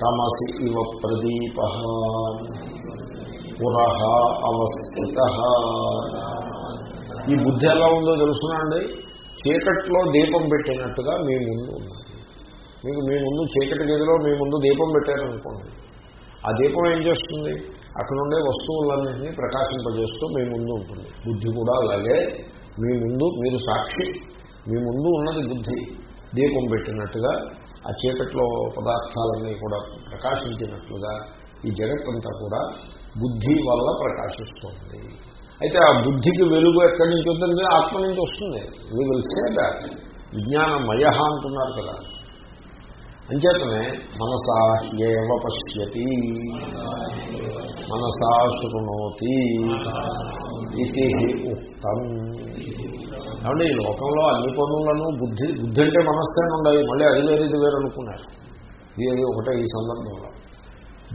తమసి ఇవ ప్రదీప. పురహ అవస్థిత. ఈ బుద్ధి ఎలా ఉందో తెలుసునండి చీకట్లో దీపం పెట్టినట్టుగా మీ ముందు ఉన్నది మీకు మీ ముందు చీకటి గదిలో మీ ముందు దీపం పెట్టారనుకోండి ఆ దీపం ఏం చేస్తుంది? అక్కడ ఉండే వస్తువులన్నింటినీ ప్రకాశింపజేస్తూ మీ ముందు ఉంటుంది. బుద్ధి కూడా అలాగే మీ ముందు మీరు సాక్షి మీ ముందు ఉన్నది బుద్ధి. దీపం పెట్టినట్టుగా ఆ చీకట్లో పదార్థాలన్నీ కూడా ప్రకాశించినట్లుగా ఈ జగత్తంతా కూడా బుద్ధి వల్ల ప్రకాశిస్తుంది. అయితే ఆ బుద్ధికి వెలుగు ఎక్కడి నుంచి వద్దంటే ఆత్మ నుంచి వస్తుంది. వీ విల్ సే దాట్ విజ్ఞానమయ అంటున్నారు కదా. అంచేతనే మనసా హ్యేవ పశ్యతి. మనసా శృణోతి. ఇది ఉక్తం. కాబట్టి ఈ లోకంలో అన్ని పనులను బుద్ధి బుద్ధి అంటే మనస్సే ఉండాలి. మళ్ళీ అది వేరు ఇది వేరు అనుకున్నారు. ఇది ఒకటే ఈ సందర్భంలో.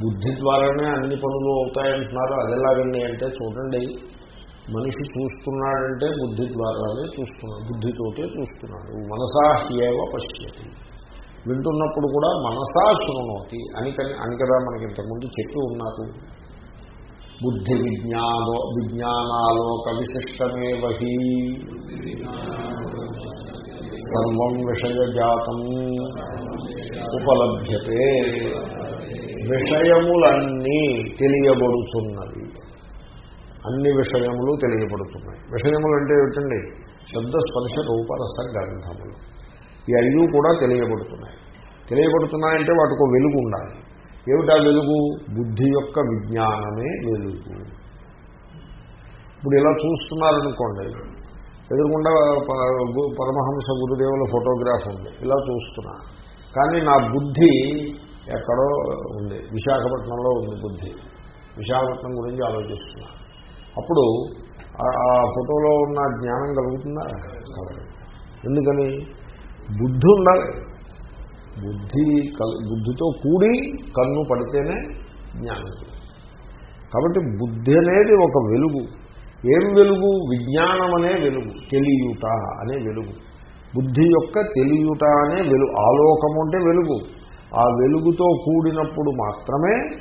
బుద్ధి ద్వారానే అన్ని పనులు అవుతాయంటున్నారు. అది ఎలాగండి అంటే చూడండి మనిషి చూస్తున్నాడంటే బుద్ధి ద్వారానే చూస్తున్నాడు బుద్ధితోటే చూస్తున్నాడు. మనసా హ్యేవ పశ్యతి. వింటున్నప్పుడు కూడా మనసా శృణోతి అని అని కదా మనకి ఇంతకుముందు చెప్పి ఉన్నారు. బుద్ధి విజ్ఞానో విజ్ఞానాలోక విశిష్టమే వహి సర్వం విషయజాతం ఉపలభ్యతే. విషయములన్నీ తెలియబడుతున్నవి. అన్ని విషయములు తెలియబడుతున్నాయి. విషయములు అంటే ఏమిటండి? శబ్ద స్పర్శ రూపరస గ్రంథములు ఈ ఐదు కూడా తెలియబడుతున్నాయి. తెలియబడుతున్నాయంటే వాటికి వెలుగు ఉండాలి ఏమిటా వెలుగు? బుద్ధి యొక్క విజ్ఞానమే వెలుగు. ఇప్పుడు ఇలా చూస్తున్నారనుకోండి ఎదురుకుండా పరమహంస గురుదేవుల ఫోటోగ్రాఫ్ ఉంది ఇలా చూస్తున్నా. కానీ నా బుద్ధి ఎక్కడో ఉంది విశాఖపట్నంలో ఉంది బుద్ధి. విశాఖపట్నం గురించి ఆలోచిస్తున్నా. అప్పుడు ఆ ఫోటోలో ఉన్న జ్ఞానం కలుగుతుందా? ఎందుకని? బుద్ధి ఉండాలి. బుద్ధి బుద్ధితో కూడి కన్ను పడితేనే జ్ఞానం. కాబట్టి బుద్ధి అనేది ఒక వెలుగు. ఏం వెలుగు? విజ్ఞానం అనే వెలుగు. తెలియుట అనే వెలుగు. బుద్ధి యొక్క తెలియుట అనే వెలుగు ఆలోకము అంటే వెలుగు. ఆ వెలుగుతో కూడినప్పుడు మాత్రమే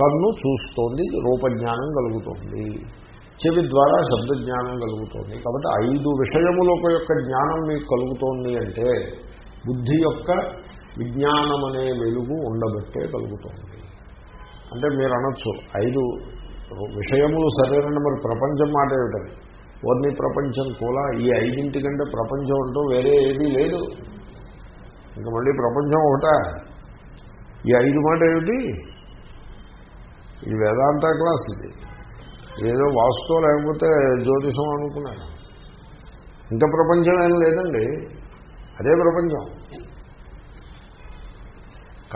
కన్ను చూస్తోంది రూపజ్ఞానం కలుగుతోంది. చెవి ద్వారా శబ్దజ్ఞానం కలుగుతోంది. కాబట్టి ఐదు విషయముల యొక్క జ్ఞానం మీకు కలుగుతోంది అంటే బుద్ధి యొక్క విజ్ఞానం అనే వెలుగు ఉండబట్టే కలుగుతుంది. అంటే మీరు అనొచ్చు ఐదు విషయములు సరైన మరి ప్రపంచం మాట ఏమిటది? ఓర్ని ప్రపంచం కూడా ఈ ఐదింటికంటే ప్రపంచం అంటూ వేరే ఏదీ లేదు. ఇంకా మళ్ళీ ప్రపంచం ఒకట? ఈ ఐదు మాట ఏమిటి? ఇది వేదాంత క్లాస్ ఇది. ఏదో వాస్తవం లేకపోతే జ్యోతిషం అనుకున్నాను. ఇంత ప్రపంచం ఏం లేదండి. అదే ప్రపంచం.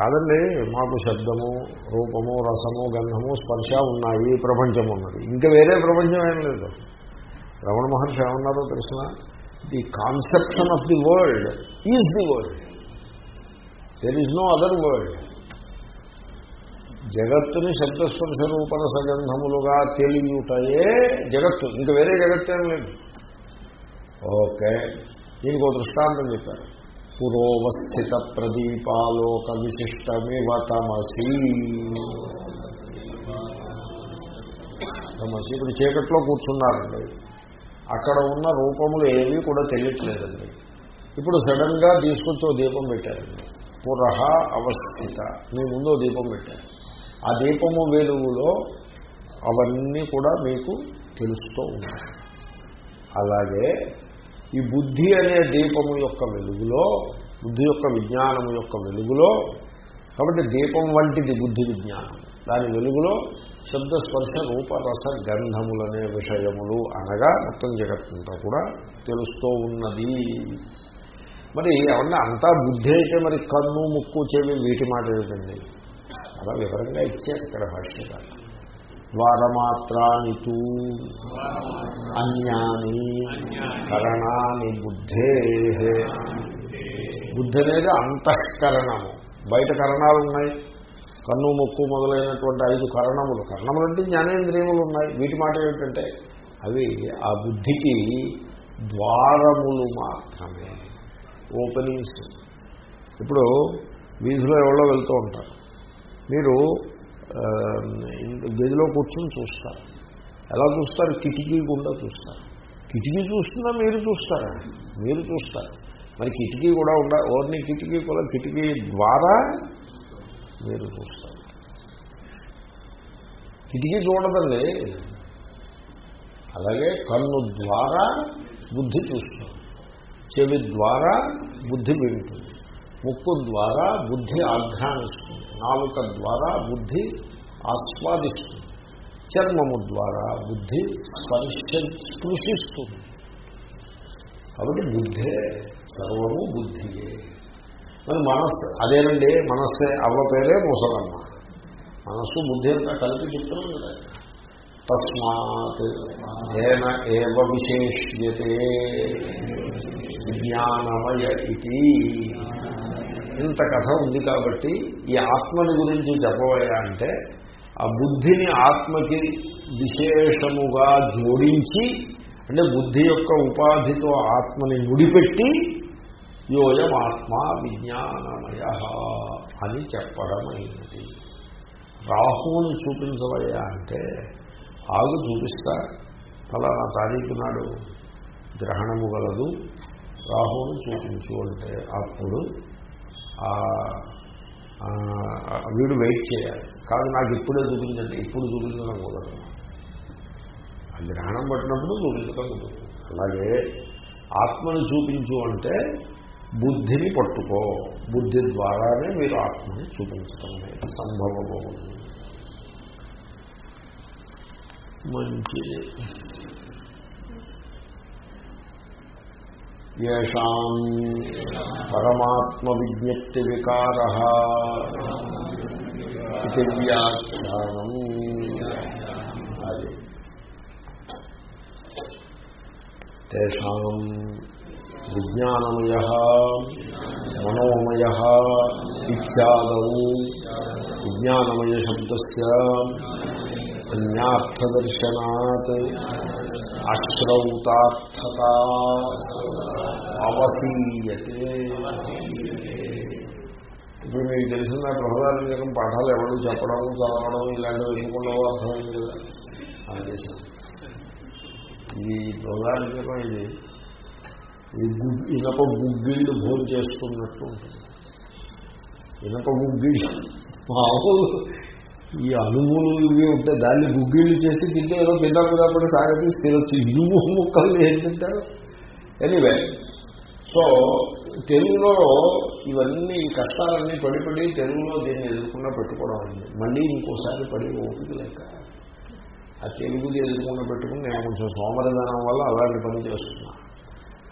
కాదండి మాకు శబ్దము రూపము రసము గంధము స్పర్శ ఉన్నాయి ప్రపంచం ఉన్నది. ఇంకా వేరే ప్రపంచం ఏం లేదు. రమణ మహర్షి ఏమన్నారో తెలిసిన the conception of the world is the world there is no other world జగత్తుని శబ్దస్పర్శ రూపణ సగంధములుగా తెలియటయే జగత్తు. ఇంకా వేరే జగత్తేం లేదు. ఓకే. దీనికి ఒక దృష్టాంతం చెప్పారు. పురోవస్థిత ప్రదీపాలోక విశిష్టమివ తమసి. తమసి ఇప్పుడు చీకట్లో కూర్చున్నారండి. అక్కడ ఉన్న రూపములు ఏవి కూడా తెలియట్లేదండి. ఇప్పుడు సడన్గా తీసుకొచ్చి ఓ దీపం పెట్టారండి. పురహ అవస్థిత. మీ ముందు దీపం పెట్టారు. ఆ దీపము వెలుగులో అవన్నీ కూడా మీకు తెలుస్తూ ఉన్నాయి. అలాగే ఈ బుద్ధి అనే దీపము యొక్క వెలుగులో బుద్ధి యొక్క విజ్ఞానము యొక్క వెలుగులో కాబట్టి దీపం వంటిది బుద్ధి విజ్ఞానం. దాని వెలుగులో శబ్ద స్పర్శ రూపరస గంధములనే విషయములు అనగా మొత్తం జగత్తంతా కూడా తెలుస్తూ ఉన్నది. మరి ఏమన్నా అంతా బుద్ధి అయితే మరి కన్ను ముక్కు చెవి వీటి మాట ఏమిటండి? అలా వివరంగా ఇచ్చారు ఇక్కడ భాష్యకారు ద్వారమాత్రాని తూ. అన్యాని కరణాని బుద్ధే. బుద్ధి అనేది అంతఃకరణము. బయట కరణాలు ఉన్నాయి. కన్ను ముక్కు మొదలైనటువంటి ఐదు కరణములు. కరణములు అంటే జ్ఞానేంద్రియములు ఉన్నాయి. వీటి మాట ఏమిటంటే అవి ఆ బుద్ధికి ద్వారములు మాత్రమే. ఓపెనింగ్స్. ఇప్పుడు వీధిలో ఎవరో వెళ్తూ ఉంటారు. మీరు గదిలో కూర్చొని చూస్తారు. ఎలా చూస్తారు? కిటికీ గుండా చూస్తారు. కిటికీ చూస్తున్నా మీరు చూస్తారా. మీరు చూస్తారు. మరి కిటికీ కూడా ఉండ ఓర్ని కిటికీ కూడా కిటికీ ద్వారా మీరు చూస్తారు. కిటికీ చూడదండి. అలాగే కన్ను ద్వారా బుద్ధి చూస్తుంది చెవి ద్వారా బుద్ధి వింటుంది. ముక్కు ద్వారా బుద్ధి ఆఘ్రానిస్తుంది నాలుక ద్వారా బుద్ధి ఆస్వాదిస్తుంది చర్మము ద్వారా బుద్ధి స్పర్శ స్పృశిస్తుంది కాబట్టి బుద్ధే సర్వము బుద్ధియే. మరి మనస్సు అదేనండి మనస్సే అవ్వ పేరే ముసలమ్మ. మనస్సు బుద్ధి అంతా కలిపి చెప్తున్నాం కదా. తస్మాత్ ఏన ఏవ విశేష్యతే. విజ్ఞానమయ ఇది ఇంత కథ ఉంది కాబట్టి ఈ ఆత్మని గురించి చెప్పబోయా అంటే ఆ బుద్ధిని ఆత్మకి విశేషముగా జోడించి అంటే బుద్ధి యొక్క ఉపాధితో ఆత్మని ముడిపెట్టి యోయం ఆత్మ విజ్ఞానమయ అని చెప్పడమైనది. రాహువుని చూపించవయ్యా అంటే ఆగు చూపిస్తా ఫలానా తారీఖు నాడు గ్రహణము గలదు రాహువుని చూపించు అంటే అప్పుడు వీడు వెయిట్ చేయాలి. కాదు నాకు ఇప్పుడే చూపించండి ఇప్పుడు చూపించడం కుదరదు జ్ఞానం గ్రహణం పట్టినప్పుడు చూపించడం కుదరదు అలాగే ఆత్మను చూపించు అంటే బుద్ధిని పట్టుకో. బుద్ధి ద్వారానే మీరు ఆత్మని చూపించడం అనేది సంభవమవుతుంది మంచిది. ఏషాం పరమాత్మ విజ్ఞప్తి వికార ఇది విజ్ఞానమయ మనోమయ ఇత్యాదౌ. విజ్ఞానమయ శబ్దస్ అన్యార్థదర్శనాత్. అశ్రౌతార్థత అవసీయతే. ఇప్పుడు మీకు తెలిసిన ప్రహ్లాదం పాఠాలు ఎవరు చెప్పడం చదవడం ఇలాంటివి ఎందుకుండవో అర్థమైంది కదా? అలా ఆదేశం ఇది ప్రహ్లాదం ఇది ఇది ఇనప గుగ్గిళ్ళు భోజనం చేస్తున్నట్టు ఉంటుంది. ఇనప గుగ్గిళ్ళు మామూలు ఈ అనుములు ఇవి ఉంటే దాన్ని గుగ్గిళ్ళు చేసి తింటే ఏదో తింటాం కదా పడి సాగతీసి ఇనుము ముక్కలు ఏం తింటారు? ఎనీవే సో తెలుగులో ఇవన్నీ ఈ కష్టాలన్నీ పడి పడి తెలుగులో దీన్ని ఎదుర్కొన్నా పెట్టుకోవడం అయింది మళ్ళీ ఇంకోసారి పడి ఓపిక లేక ఆ తెలుగుది ఎదుర్కొన్న పెట్టుకుని నేను కొంచెం సోమరిధనం వల్ల అలాంటి పని చేస్తున్నా.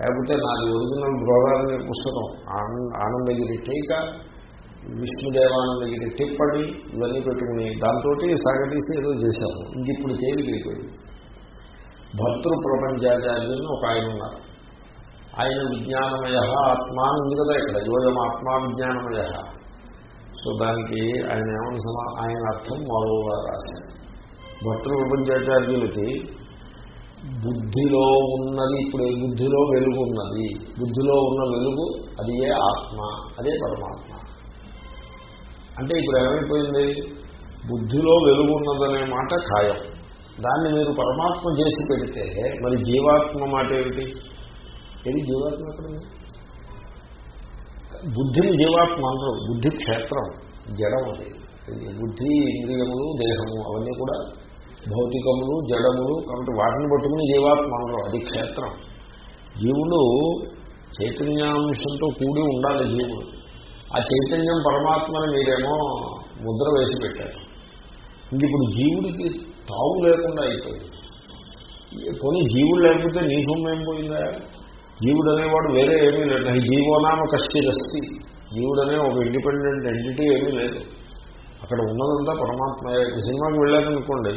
లేకపోతే నాది ఒరిజినల్ బ్రోగారి పుస్తకం ఆనంద ఆనందగిరి టీక విష్ణుదేవానందగిరి టిప్పటి ఇవన్నీ పెట్టుకుని దాంతో సాగతీసి ఏదో చేశాము ఇంక ఇప్పుడు తేలికైపోయింది. భర్తృ ప్రపంచాచార్యుని ఒక ఆయన ఉన్నారు. ఆయన విజ్ఞానమయ ఆత్మ అని ఉంది కదా ఇక్కడ. యోగం ఆత్మా విజ్ఞానమయ. సో దానికి ఆయన ఏమని సమా ఆయన అర్థం మరోగా రాశారు భర్తృ ప్రపంచాచార్యులకి బుద్ధిలో ఉన్నది ఇప్పుడు బుద్ధిలో వెలుగు ఉన్నది? బుద్ధిలో ఉన్న వెలుగు అది ఏ ఆత్మ? అదే పరమాత్మ. అంటే ఇప్పుడు ఏమైపోయింది? బుద్ధిలో వెలుగు ఉన్నదనే మాట ఖాయం. దాన్ని మీరు పరమాత్మ చేసి పెడితే మరి జీవాత్మ మాట ఏమిటి? ఏది జీవాత్మ ఎక్కడుంది బుద్ధిని జీవాత్మ అనరు బుద్ధి క్షేత్రం జడం అది. బుద్ధి ఇంద్రియములు దేహము అవన్నీ కూడా భౌతికములు జడములు కాబట్టి వాటిని పట్టుకుని జీవాత్మ అనరు అది క్షేత్రం. జీవుడు చైతన్యాంశంతో కూడి ఉండాలి జీవుడు. ఆ చైతన్యం పరమాత్మని మీరేమో ముద్ర వేసి పెట్టారు. ఇంక ఇప్పుడు జీవుడికి తావు లేకుండా అయిపోయింది. కొన్ని జీవుడు లేకపోతే నీ సొమ్ము ఏం పోయిందా? జీవుడు అనేవాడు వేరే ఏమీ లేదు. జీవోనామ కష్టిరస్తి జీవుడు అనే ఒక ఇండిపెండెంట్ ఎంటిటీ ఏమీ లేదు. అక్కడ ఉన్నదంతా పరమాత్మ. సినిమాకి వెళ్ళారనుకోండి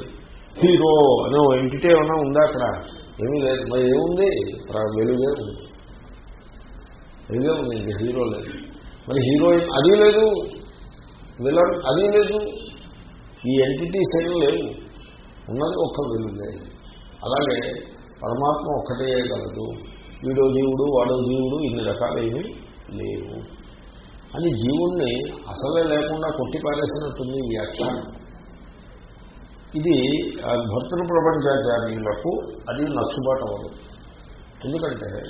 హీరో అనే ఒక ఎంటిటీ ఏమైనా ఉందా అక్కడ? ఏమీ లేదు. మరి ఏముంది? వెలుగే ఉంది. వెలుగే ఉంది. ఇంక హీరో లేదు. మరి హీరోయిన్ అది లేదు. విలన్ అది లేదు. ఈ ఎంటిటీస్ ఏమీ లేవు. ఉన్నది ఒక్క వెలుగే. అలాగే పరమాత్మ ఒక్కటే కలదు. వీడో జీవుడు వాడో జీవుడు ఇన్ని రకాలేవి లేవు. అని జీవుణ్ణి అసలే లేకుండా కొట్టిపారేసినట్టుంది ఈ వ్యాఖ్యానం. ఇది భర్తృ ప్రపంచాచార్యులకు అది నచ్చుబాటు అవ్వదు. ఎందుకంటే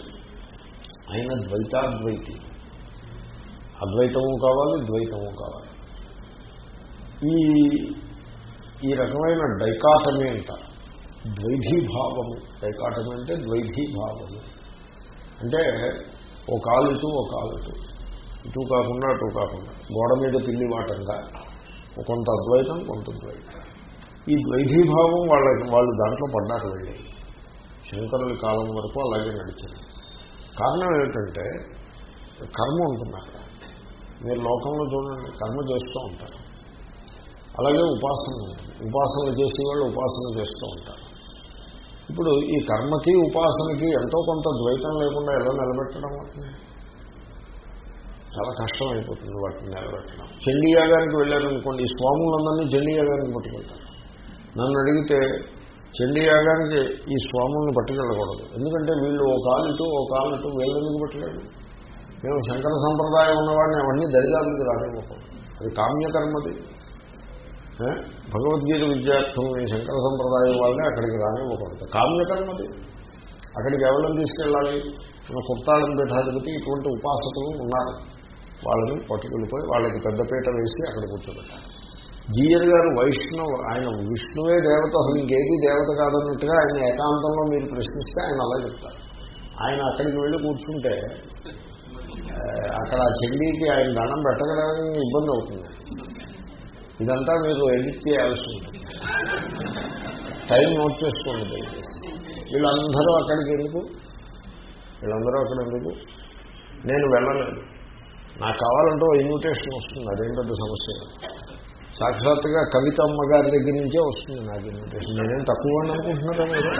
ఆయన ద్వైతాద్వైతి. అద్వైతము కావాలి ద్వైతము కావాలి. ఈ ఈ రకమైన డైకాటమీ అంటారు ద్వైధీభావము. డైకాటమీ అంటే ద్వైధీభావము. అంటే ఓ కాలు ఇటు ఓ కాలు ఇటు ఇటు కాకుండా అటు కాకుండా. గోడ మీద పిల్లి వాటంగా కొంత అద్వైతం కొంత ద్వైతం. ఈ ద్వైధీభావం వాళ్ళ వాళ్ళు దాంట్లో పడ్డారు వెళ్ళి. శంకరుల కాలం వరకు అలాగే నడిచింది కారణం ఏమిటంటే కర్మ ఉంటుంది అక్కడ మీరు లోకంలో చూడండి కర్మ చేస్తూ ఉంటారు. అలాగే ఉపాసన ఉంటుంది. ఉపాసన చేసేవాళ్ళు ఉపాసన చేస్తూ ఉంటారు. ఇప్పుడు ఈ కర్మకి ఉపాసనకి ఎంతో కొంత ద్వైతం లేకుండా ఎలా నిలబెట్టడం వాటిని? చాలా కష్టం అయిపోతుంది వాటిని నిలబెట్టడం. చండీయాగానికి వెళ్ళారనుకోండి ఈ స్వాములందరినీ చండీయాగానికి పట్టుకెళ్తారు. నన్ను అడిగితే చండీయాగానికి ఈ స్వాములను పట్టుకెళ్ళకూడదు. ఎందుకంటే వీళ్ళు ఓ కాలుతూ ఓ కాలు వేలెందుకు వీళ్ళు మేము శంకర సంప్రదాయం ఉన్నవాడిని అవన్నీ దరిదాపులకి రానివ్వకూడదు. అది కామ్యకర్మది. భగవద్గీత విద్యార్థం ఈ శంకర సంప్రదాయం వాళ్ళని అక్కడికి రానివ్వకూడదు. కామ్యకర్మది అక్కడికి ఎవరిని తీసుకెళ్ళాలి? మన కుర్తాళం పీఠాధిపతి ఇటువంటి ఉపాసకులు ఉన్నారు. వాళ్ళని పట్టుకెళ్ళిపోయి వాళ్ళకి పెద్దపీట వేసి అక్కడ కూర్చోబెట్టాలి. జీయర్ గారు వైష్ణవ్ ఆయన విష్ణువే దేవత అసలు ఇంకేది దేవత కాదన్నట్టుగా ఆయన ఏకాంతంలో మీరు ప్రశ్నిస్తే ఆయన అలా చెప్తారు. ఆయన అక్కడికి వెళ్ళి కూర్చుంటే అక్కడ ఆ చెల్లికి ఆయన దండం పెట్టగడానికి ఇబ్బంది అవుతుంది. ఇదంతా మీరు ఎడిట్ చేయాల్సి ఉంటుంది. టైం నోట్ చేసుకోండి వీళ్ళందరూ అక్కడికి ఎందుకు? వీళ్ళందరూ అక్కడ ఎందుకు? నేను వెళ్ళలేదు. నాకు కావాలంటే ఇన్విటేషన్ వస్తుంది అదేం పెద్ద సమస్య కాదు. సాక్షాత్తుగా కవితమ్మ గారి దగ్గర నుంచే వస్తుంది నాకు ఇన్విటేషన్ నేనేం తక్కువ అని అనుకుంటున్నారా మీరు?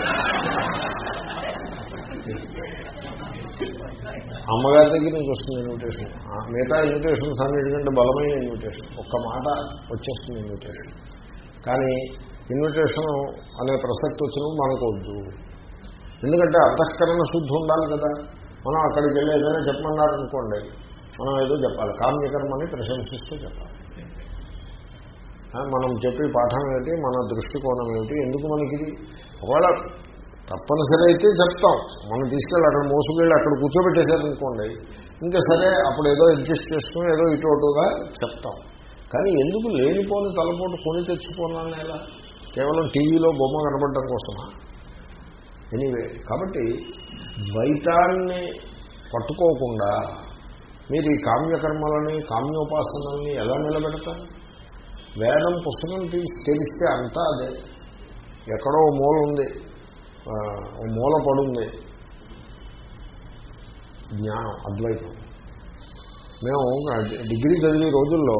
అమ్మగారి దగ్గర నుంచి వస్తుంది ఇన్విటేషన్ ఆ, మిగతా ఇన్విటేషన్స్ అన్నిటికంటే బలమైన ఇన్విటేషన్ ఒక్క మాట వచ్చేస్తుంది ఇన్విటేషన్ కానీ ఇన్విటేషన్ అనే ప్రసక్తి వచ్చినప్పుడు మనకు వద్దు ఎందుకంటే అంతఃకరణ శుద్ధి ఉండాలి కదా. మనం అక్కడికి వెళ్ళి ఏదైనా చెప్పమన్నారనుకోండి మనం ఏదో చెప్పాలి. కామ్యకర్మని ప్రశంసిస్తూ చెప్పాలి. మనం చెప్పే పాఠం ఏమిటి? మన దృష్టికోణం ఏమిటి? ఎందుకు మనకి ఒకవేళ తప్పనిసరి అయితే చెప్తాం. మనం తీసుకెళ్ళి అక్కడ మోసుకెళ్ళి అక్కడ కూర్చోబెట్టేశారనుకోండి ఇంకా సరే అప్పుడు ఏదో అడ్జస్ట్ చేసుకుని ఏదో ఇటు అటుగా చెప్తాం. కానీ ఎందుకు లేనిపోని తలపోటు కొని తెచ్చుకోనాలని ఎలా? కేవలం టీవీలో బొమ్మ కనబడటం కోసమా? ఎనీవే కాబట్టి ద్వైతాన్ని పట్టుకోకుండా మీరు ఈ కామ్యకర్మలని కామ్యోపాసనల్ని ఎలా నిలబెడతారు? వేదం పుస్తకం తీసి తెలిస్తే అంతా అదే. ఎక్కడో మూల ఉంది. మూల పడుంది. జ్ఞానం అద్వైతం. మేము డిగ్రీ చదివే రోజుల్లో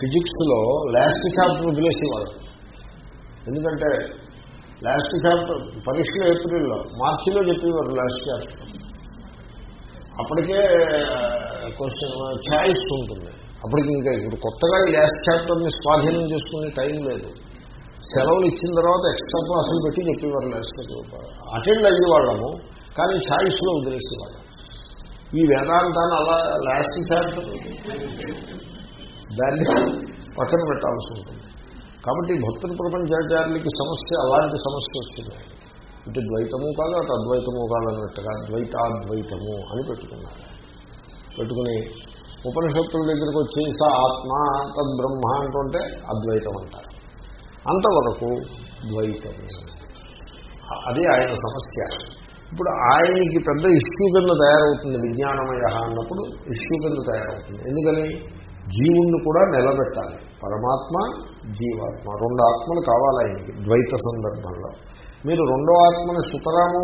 ఫిజిక్స్లో లాస్ట్ చాప్టర్ వదిలేసేవాళ్ళం ఎందుకంటే లాస్ట్ చాప్టర్ పరీక్షలు ఏప్రిల్లో మార్చిలో చెప్పేవారు లాస్ట్ చాప్టర్. అప్పటికే క్వశ్చన్ ఛాయిస్ ఉంటుంది. అప్పటికి ఇంకా ఇప్పుడు కొత్తగా ఈ లాస్ట్ చాప్టర్ని స్వాధీనం చేసుకునే టైం లేదు. సెలవులు ఇచ్చిన తర్వాత ఎక్స్ట్రా క్లాసులు పెట్టి చెప్పేవారు లాస్ట్ అటెండ్ అయ్యేవాళ్ళము కానీ ఛాయిస్లో వదిలేసేవాళ్ళం. ఈ వేదాంతాన్ని అలా లాస్ట్ చేస్తారు దాన్ని పక్కన పెట్టాల్సి ఉంటుంది. కాబట్టి భక్తుల ప్రపంచాచార్యులకి సమస్య అలాంటి సమస్య వచ్చింది. ఇటు ద్వైతము కాదు అటు అద్వైతము కాదు అన్నట్టుగా ద్వైతాద్వైతము అని పెట్టుకున్నారు. పెట్టుకుని ఉపనిషత్తుల దగ్గరికి వచ్చి స ఆత్మ తద్బ్రహ్మ అంటుంటే అద్వైతం అంటారు. అంతవరకు ద్వైతము. అది ఆయన సమస్య. ఇప్పుడు ఆయనకి పెద్ద ఇష్యూ కింద తయారవుతుంది విజ్ఞానమయ అన్నప్పుడు ఇష్యూ కింద తయారవుతుంది. ఎందుకని? జీవుణ్ణి కూడా నిలబెట్టాలి. పరమాత్మ జీవాత్మ. రెండు ఆత్మలు కావాలి ఆయనకి ద్వైత సందర్భంలో. మీరు రెండో ఆత్మని సుతరాము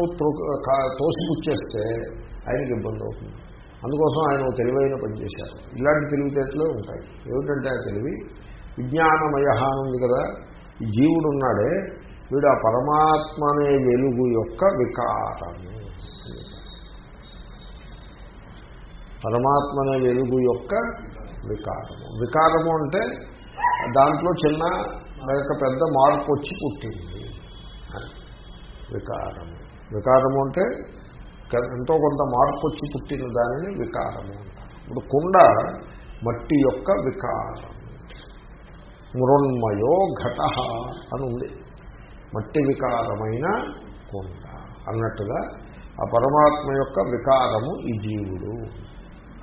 తోసిపుచ్చేస్తే ఆయనకి ఇబ్బంది అవుతుంది. అందుకోసం ఆయన తెలివైన పని చేశారు. ఇలాంటి తెలివితేటలే ఉంటాయి. ఏమిటంటే ఆ తెలివి? విజ్ఞానమయ అని ఉంది కదా. ఈ జీవుడు ఉన్నాడే వీడు ఆ పరమాత్మ అనే వెలుగు యొక్క వికారము. పరమాత్మ అనే వెలుగు యొక్క వికారము. వికారము అంటే దాంట్లో చిన్న లేక పెద్ద మార్పు వచ్చి పుట్టింది. వికారము. వికారము అంటే ఎంతో కొంత మార్పు వచ్చి పుట్టిన దానిని వికారము అంటారు. ఇప్పుడు కుండ మట్టి యొక్క వికారం. మృణ్మయో ఘట అని ఉంది మట్టి వికారమైన కొండ అన్నట్టుగా ఆ పరమాత్మ యొక్క వికారము ఈ జీవుడు.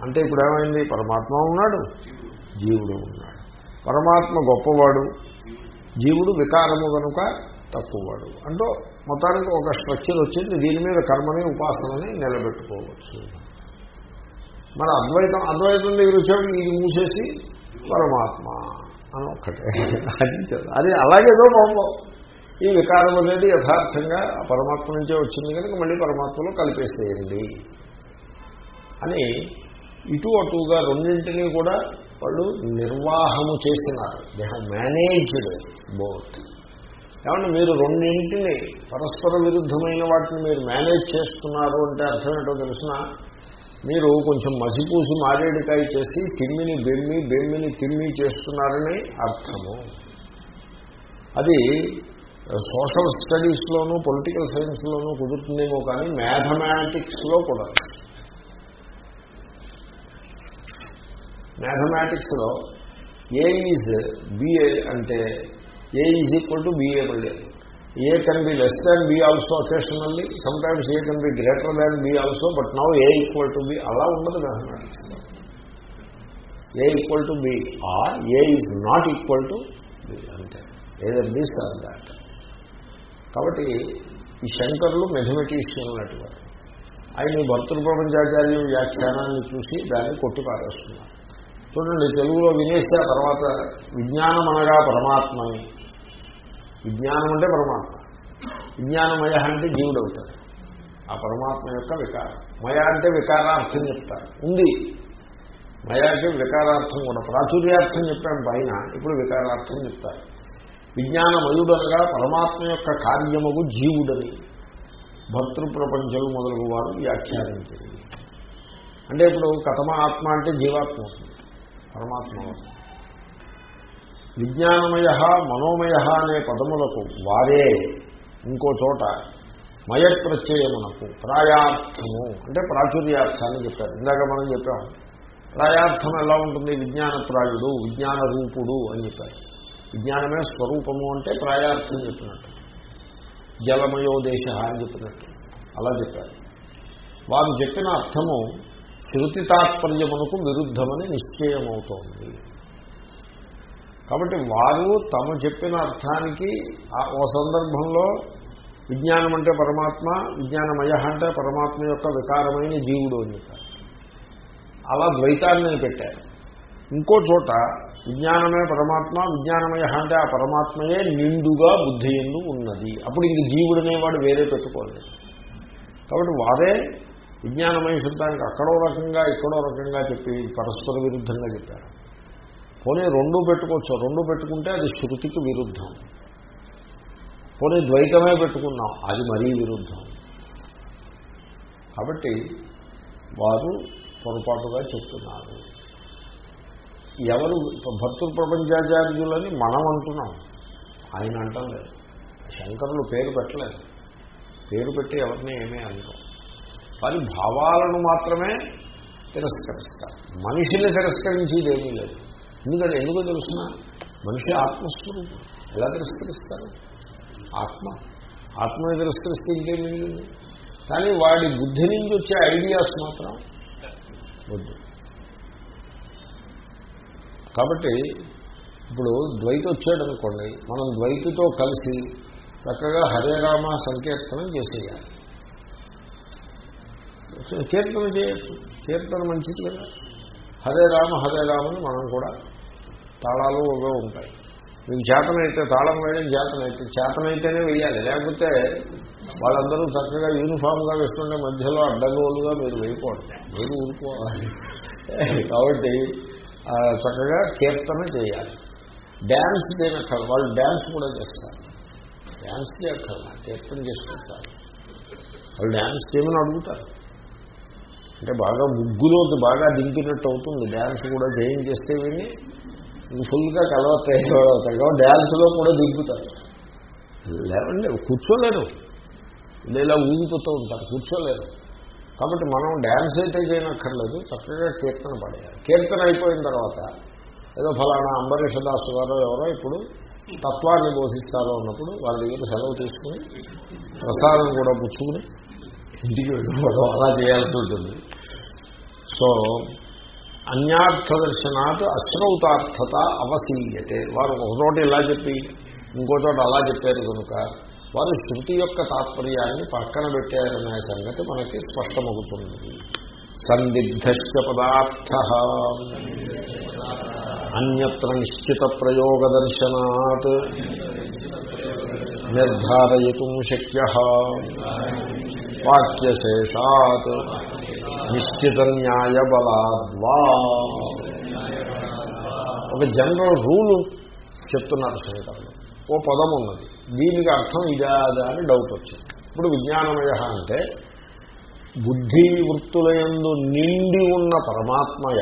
అంటే ఇప్పుడు ఏమైంది? పరమాత్మ ఉన్నాడు జీవుడు ఉన్నాడు. పరమాత్మ గొప్పవాడు జీవుడు వికారము కనుక తక్కువవాడు. అంటూ మొత్తానికి ఒక స్ట్రక్చర్ వచ్చింది దీని మీద కర్మని ఉపాసనని నిలబెట్టుకోవచ్చు. మరి అద్వైతం అద్వైతం దగ్గర వచ్చాడు ఇది మూసేసి పరమాత్మ. అని ఒక్కటే. అది అది అలాగేదో పాపం. ఈ వికారం అనేది యథార్థంగా పరమాత్మ నుంచే వచ్చింది కనుక మళ్ళీ పరమాత్మలో కలిపేసేయండి. అని ఇటు అటుగా రెండింటినీ కూడా వాళ్ళు నిర్వాహము చేసినారు. దే హ్యావ్ మేనేజ్డ్ బోత్ ఏమంటే మీరు రెండింటిని పరస్పర విరుద్ధమైన వాటిని మీరు మేనేజ్ చేస్తున్నారు అంటే అర్థం ఏంటో తెలిసిన మీరు కొంచెం మసిపూసి మారేడుకాయ చేసి తిమ్మిని బెమ్మి బెమ్మిని తిమ్మి చేస్తున్నారని అర్థము. అది సోషల్ స్టడీస్లోనూ పొలిటికల్ సైన్స్లోనూ కుదురుతుందేమో కానీ మ్యాథమెటిక్స్లో కూడా. మ్యాథమెటిక్స్లో ఏ ఈజ్ బిఏ అంటే A is equal to B మళ్ళీ. A can be less than B also occasionally some A can be greater than B also but now A equal to B అలా ఉండదు మ్యాథమెటిక్స్లో A equal to B or A is not equal to B అంతే. Either this or that కాబట్టి ఈ శంకర్లు మెథమెటీషియన్లు అటువంటి ఆయన ఈ భర్తృ ప్రపంచాచార్య వ్యాఖ్యానాన్ని చూసి దాన్ని కొట్టిపారేస్తున్నారు చూడండి తెలుగులో వినేస్తే ఆ తర్వాత విజ్ఞానం అనగా పరమాత్మని. విజ్ఞానం అంటే పరమాత్మ. విజ్ఞానమయ అంటే జీవుడు అవుతాడు. ఆ పరమాత్మ యొక్క వికారం. మయ అంటే వికారార్థం చెప్తారు. ఉంది. మయాకి వికారార్థం కూడా. ప్రాచుర్యార్థం చెప్పాను పైన. ఇప్పుడు వికారార్థం చెప్తారు. విజ్ఞానమయుడనగా పరమాత్మ యొక్క కార్యముకు జీవుడని భర్తృ ప్రపంచలు మొదలగు వారు వ్యాఖ్యానించింది అంటే ఇప్పుడు కథమ ఆత్మ అంటే జీవాత్మ అవుతుంది. పరమాత్మ అవుతుంది. విజ్ఞానమయ మనోమయ అనే పదములకు వారే ఇంకో చోట మయ ప్రత్యయమునకు ప్రాయార్థము అంటే ప్రాచుర్యార్థాన్ని చెప్పారు. ఇందాక మనం చెప్పాం. ప్రాయార్థం ఎలా ఉంటుంది? విజ్ఞాన ప్రాయుడు విజ్ఞాన రూపుడు అని చెప్పారు. విజ్ఞానమే స్వరూపము అంటే ప్రాయార్థం చెప్పినట్టు. జలమయో దేశ అని చెప్పినట్టు. అలా చెప్పారు. వారు చెప్పిన అర్థము శృతి తాత్పర్యమునకు విరుద్ధమని నిశ్చయమవుతోంది. కాబట్టి వారు తమ చెప్పిన అర్థానికి ఆ- ఓ సందర్భంలో విజ్ఞానం అంటే పరమాత్మ విజ్ఞానమయ అంటే పరమాత్మ యొక్క వికారమైన జీవుడు అని చెప్పారు. అలా ద్వైతాన్ని పెట్టారు. ఇంకో చోట విజ్ఞానమే పరమాత్మ విజ్ఞానమయ అంటే ఆ పరమాత్మయే నిండుగా బుద్ధి ఎందు ఉన్నది. అప్పుడు ఇంక జీవుడు అనేవాడు వేరే పెట్టుకోలేదు. కాబట్టి వారే విజ్ఞానమయ శబ్దానికి అక్కడో రకంగా ఇక్కడో రకంగా చెప్పి పరస్పర విరుద్ధంగా చెప్పారు. పోనీ రెండు పెట్టుకోవచ్చు. రెండు పెట్టుకుంటే అది శృతికి విరుద్ధం. పోనీ ద్వైతమే పెట్టుకున్నాం. అది మరీ విరుద్ధం. కాబట్టి వారు పొరపాటుగా చెప్తున్నారు. ఎవరు భర్తృ ప్రపంచాచార్యులని మనం అంటున్నాం. ఆయన అంటాం లేదు. శంకరులు పేరు పెట్టలేదు. పేరు పెట్టి ఎవరిని ఏమీ అనరు. వారి భావాలను మాత్రమే తిరస్కరిస్తారు. మనిషిని తిరస్కరించేది ఏమీ లేదు. ఎందుకంటే ఎందుకో తెలుసిన? మనిషి ఆత్మస్వరూపం. ఎలా తిరస్కరిస్తారు? ఆత్మ. ఆత్మని తిరస్కరిస్తే ఇంకేం మిగిలింది? కానీ వాడి బుద్ధి నుంచి వచ్చే ఐడియాస్ మాత్రం వద్దు. కాబట్టి ఇప్పుడు ద్వైత వచ్చాడు అనుకోండి మనం ద్వైతితో కలిసి చక్కగా హరే రామ సంకీర్తనం చేసేయాలి. కీర్తన చేయొచ్చు. కీర్తన మంచిది కదా. హరే రామ హరే రామని మనం కూడా తాళాలు అవే ఉంటాయి. మీకు చేతనైతే తాళం వేయడం చేతనైతే చేతనైతేనే వేయాలి. లేకపోతే వాళ్ళందరూ చక్కగా యూనిఫామ్గా వేసుకుంటే మధ్యలో అడ్డగోలుగా మీరు వేయకూడదు. మీరు ఊరుకోవాలి. కాబట్టి చక్కగా కీర్తన చేయాలి. డ్యాన్స్ చేయనక్కర్ వాళ్ళు డ్యాన్స్ కూడా చేస్తారు. డ్యాన్స్ చేయక్కర్ కీర్తన చేసుకుంటారు వాళ్ళు డ్యాన్స్ చేయమని అడుగుతారు. అంటే బాగా ముగ్గులోకి బాగా దింపినట్టు అవుతుంది. డ్యాన్స్ కూడా జయం చేస్తే వీడిని ఫుల్గా కలవతాయి కలవతాయి డ్యాన్స్లో కూడా దిగుతారు. లేవండి కూర్చోలేరు. ఇలా ఊగిపోతూ ఉంటారు కూర్చోలేరు. కాబట్టి మనం డ్యాన్స్ అయితే చేయనక్కర్లేదు చక్కగా కీర్తన పడేయాలి కీర్తన అయిపోయిన తర్వాత ఏదో ఫలానా అంబరీష దాసు గారు ఎవరో ఇప్పుడు తత్వాన్ని బోధిస్తారో అన్నప్పుడు వాళ్ళ దగ్గర సెలవు తీసుకుని ప్రసాదం కూడా పుచ్చుకుని ఇంటికి వెళ్ళిపోవడం అలా చేయాల్సి ఉంటుంది. సో అన్యార్థ దర్శనాత్ అశ్రౌతార్థత అవసీయతే. వారు ఒక చోట ఇలా చెప్పి ఇంకో చోట అలా చెప్పారు కనుక వారు శృతి యొక్క తాత్పర్యాన్ని పక్కన పెట్టారనే సంగతి మనకి స్పష్టమవుతుంది. సందిగ్ధ పదార్థ. అన్యత్ర నిశ్చిత ప్రయోగ దర్శనాత్ నిర్ధారయతుం శక్య. వాక్యశేషాత్ నిశ్చిత న్యాయ బలాద్వా ఒక జనరల్ రూల్ చెప్తున్నారు శంకరులు ఓ పదం ఉన్నది. దీనికి అర్థం ఇదా అని డౌట్ వచ్చింది. ఇప్పుడు విజ్ఞానమయ అంటే బుద్ధి వృత్తులయందు నిండి ఉన్న పరమాత్మయ.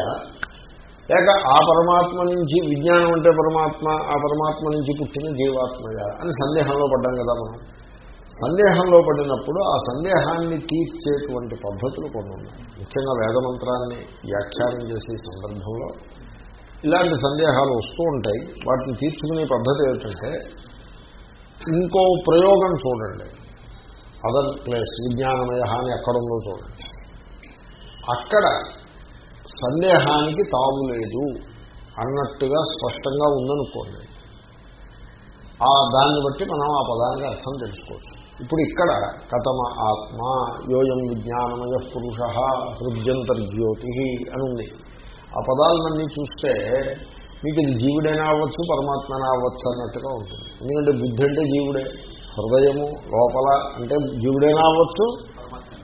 లేక ఆ పరమాత్మ నుంచి విజ్ఞానం అంటే పరమాత్మ ఆ పరమాత్మ నుంచి పుట్టిన జీవాత్మయ అని సందేహంలో పడ్డాం కదా మనం. సందేహంలో పడినప్పుడు ఆ సందేహాన్ని తీర్చేటువంటి పద్ధతులు కొన్ని ఉన్నాయి. ముఖ్యంగా వేదమంత్రాన్ని వ్యాఖ్యానం చేసే సందర్భంలో ఇలాంటి సందేహాలు వస్తూ ఉంటాయి. వాటిని తీర్చుకునే పద్ధతి ఏమిటంటే ఇంకో ప్రయోగం చూడండి. అదర్ ప్లేస్ విజ్ఞానమయ హాని ఎక్కడుందో చూడండి. అక్కడ సందేహానికి తాము లేదు అన్నట్టుగా స్పష్టంగా ఉందనుకోండి. ఆ దాన్ని బట్టి మనం ఆ పదానికి అర్థం తెలుసుకోవచ్చు. ఇప్పుడు ఇక్కడ కథమ ఆత్మ యోయం విజ్ఞానమయ పురుష హృద్యంతర్జ్యోతి అని ఉంది. ఆ పదాలన్నీ చూస్తే మీకు ఇది జీవుడైనా అవ్వచ్చు పరమాత్మైనా అవ్వచ్చు అన్నట్టుగా ఉంటుంది. ఎందుకంటే బుద్ధి అంటే జీవుడే. హృదయము లోపల అంటే జీవుడైనా అవ్వచ్చు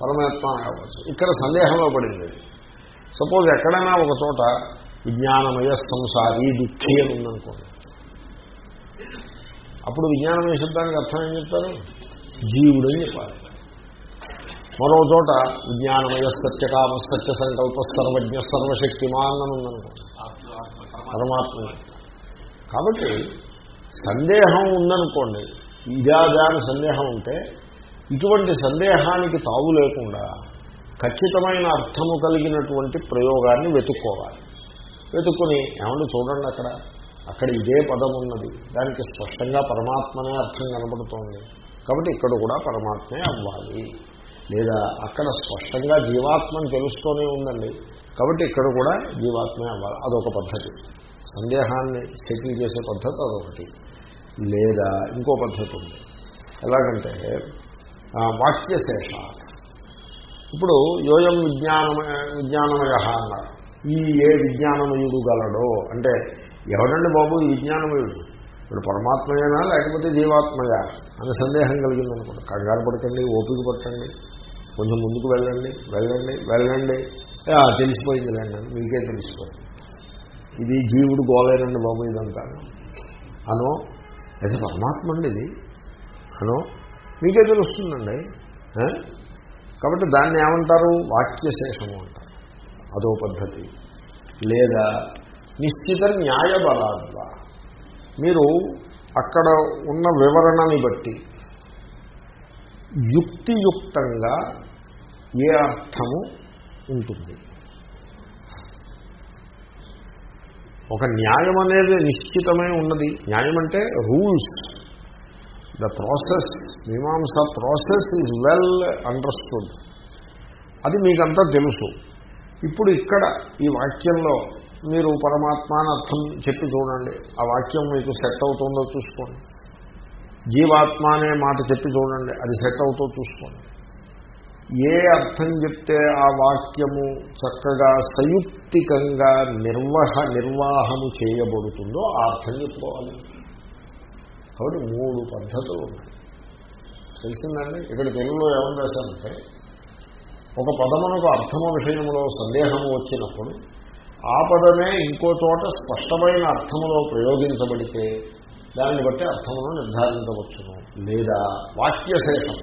పరమాత్మ అవ్వచ్చు. ఇక్కడ సందేహంలో పడింది. సపోజ్ ఎక్కడైనా ఒక చోట విజ్ఞానమయ సంసారి దుఃఖి అని ఉందనుకోండి. అప్పుడు విజ్ఞానమయ శబ్దానికి అర్థం ఏం చెప్తారు? జీవుడు అని చెప్పాలి. మరో చోట విజ్ఞానమయ సత్యకామ సత్య సంకల్ప సర్వజ్ఞ సర్వశక్తిమాన్ అని ఉందనుకోండి పరమాత్మ. కాబట్టి సందేహం ఉందనుకోండి ఇదాదా అని సందేహం ఉంటే ఇటువంటి సందేహానికి తావు లేకుండా ఖచ్చితమైన అర్థము కలిగినటువంటి ప్రయోగాన్ని వెతుక్కోవాలి. వెతుక్కుని ఏమంటే చూడండి అక్కడ? అక్కడ ఇదే పదం ఉన్నది. దానికి స్పష్టంగా పరమాత్మనే అర్థం కనబడుతోంది. కాబట్టి ఇక్కడ కూడా పరమాత్మే అవ్వాలి. లేదా అక్కడ స్పష్టంగా జీవాత్మని తెలుస్తూనే ఉందండి. కాబట్టి ఇక్కడ కూడా జీవాత్మే అవ్వాలి. అదొక పద్ధతి. సందేహాన్ని సెటిల్ చేసే పద్ధతి అదొకటి. లేదా ఇంకో పద్ధతి ఉంది. ఎలాగంటే వాక్యశేష ఇప్పుడు యోయం విజ్ఞానమయ విజ్ఞానమయ అన్నారు. ఈ ఏ విజ్ఞానమయుడు గలడో? అంటే ఎవడండి బాబు ఈ విజ్ఞానమయుడు? ఇప్పుడు పరమాత్మయేనా లేకపోతే జీవాత్మయా అనే సందేహం కలిగిందనుకోండి కంగారు పడకండి ఓపిక పట్టండి కొంచెం ముందుకు వెళ్ళండి వెళ్ళండి వెళ్ళండి. తెలిసిపోయింది లేండి మీకే తెలిసిపోయింది. ఇది జీవుడు గోలేనండి బాబు ఇదంతా. అనో అయితే పరమాత్మ అండి ఇది. అనో మీకే తెలుస్తుందండి కాబట్టి దాన్ని ఏమంటారు? వాక్యశేషము అంటారు. అదో పద్ధతి. లేదా నిశ్చిత న్యాయ మీరు అక్కడ ఉన్న వివరణని బట్టి యుక్తియుక్తంగా ఏ అర్థము ఉంటుంది? ఒక న్యాయం అనేది నిశ్చితమై ఉన్నది. న్యాయం అంటే rules. The process Mimamsa process is well understood. అది మీకంతా తెలుసు. ఇప్పుడు ఇక్కడ ఈ వాక్యంలో మీరు పరమాత్మ అని అర్థం చెప్పి చూడండి. ఆ వాక్యం మీకు సెట్ అవుతుందో చూసుకోండి. జీవాత్మ అనే మాట చెప్పి చూడండి. అది సెట్ అవుతో చూసుకోండి. ఏ అర్థం చెప్తే ఆ వాక్యము చక్కగా సయుక్తికంగా నిర్వహ నిర్వాహము చేయబడుతుందో ఆ అర్థం చెప్పుకోవాలి. కాబట్టి మూడు పద్ధతులు ఉన్నాయి. తెలిసిందండి? ఇక్కడ తెలుగులో ఏమని రాశారంటే ఒక పదమునకు అర్థము విషయంలో సందేహము వచ్చినప్పుడు ఆ పదమే ఇంకో చోట స్పష్టమైన అర్థములో ప్రయోగించబడితే దాన్ని బట్టి అర్థమును నిర్ధారించవచ్చును. లేదా వాక్యశేషం.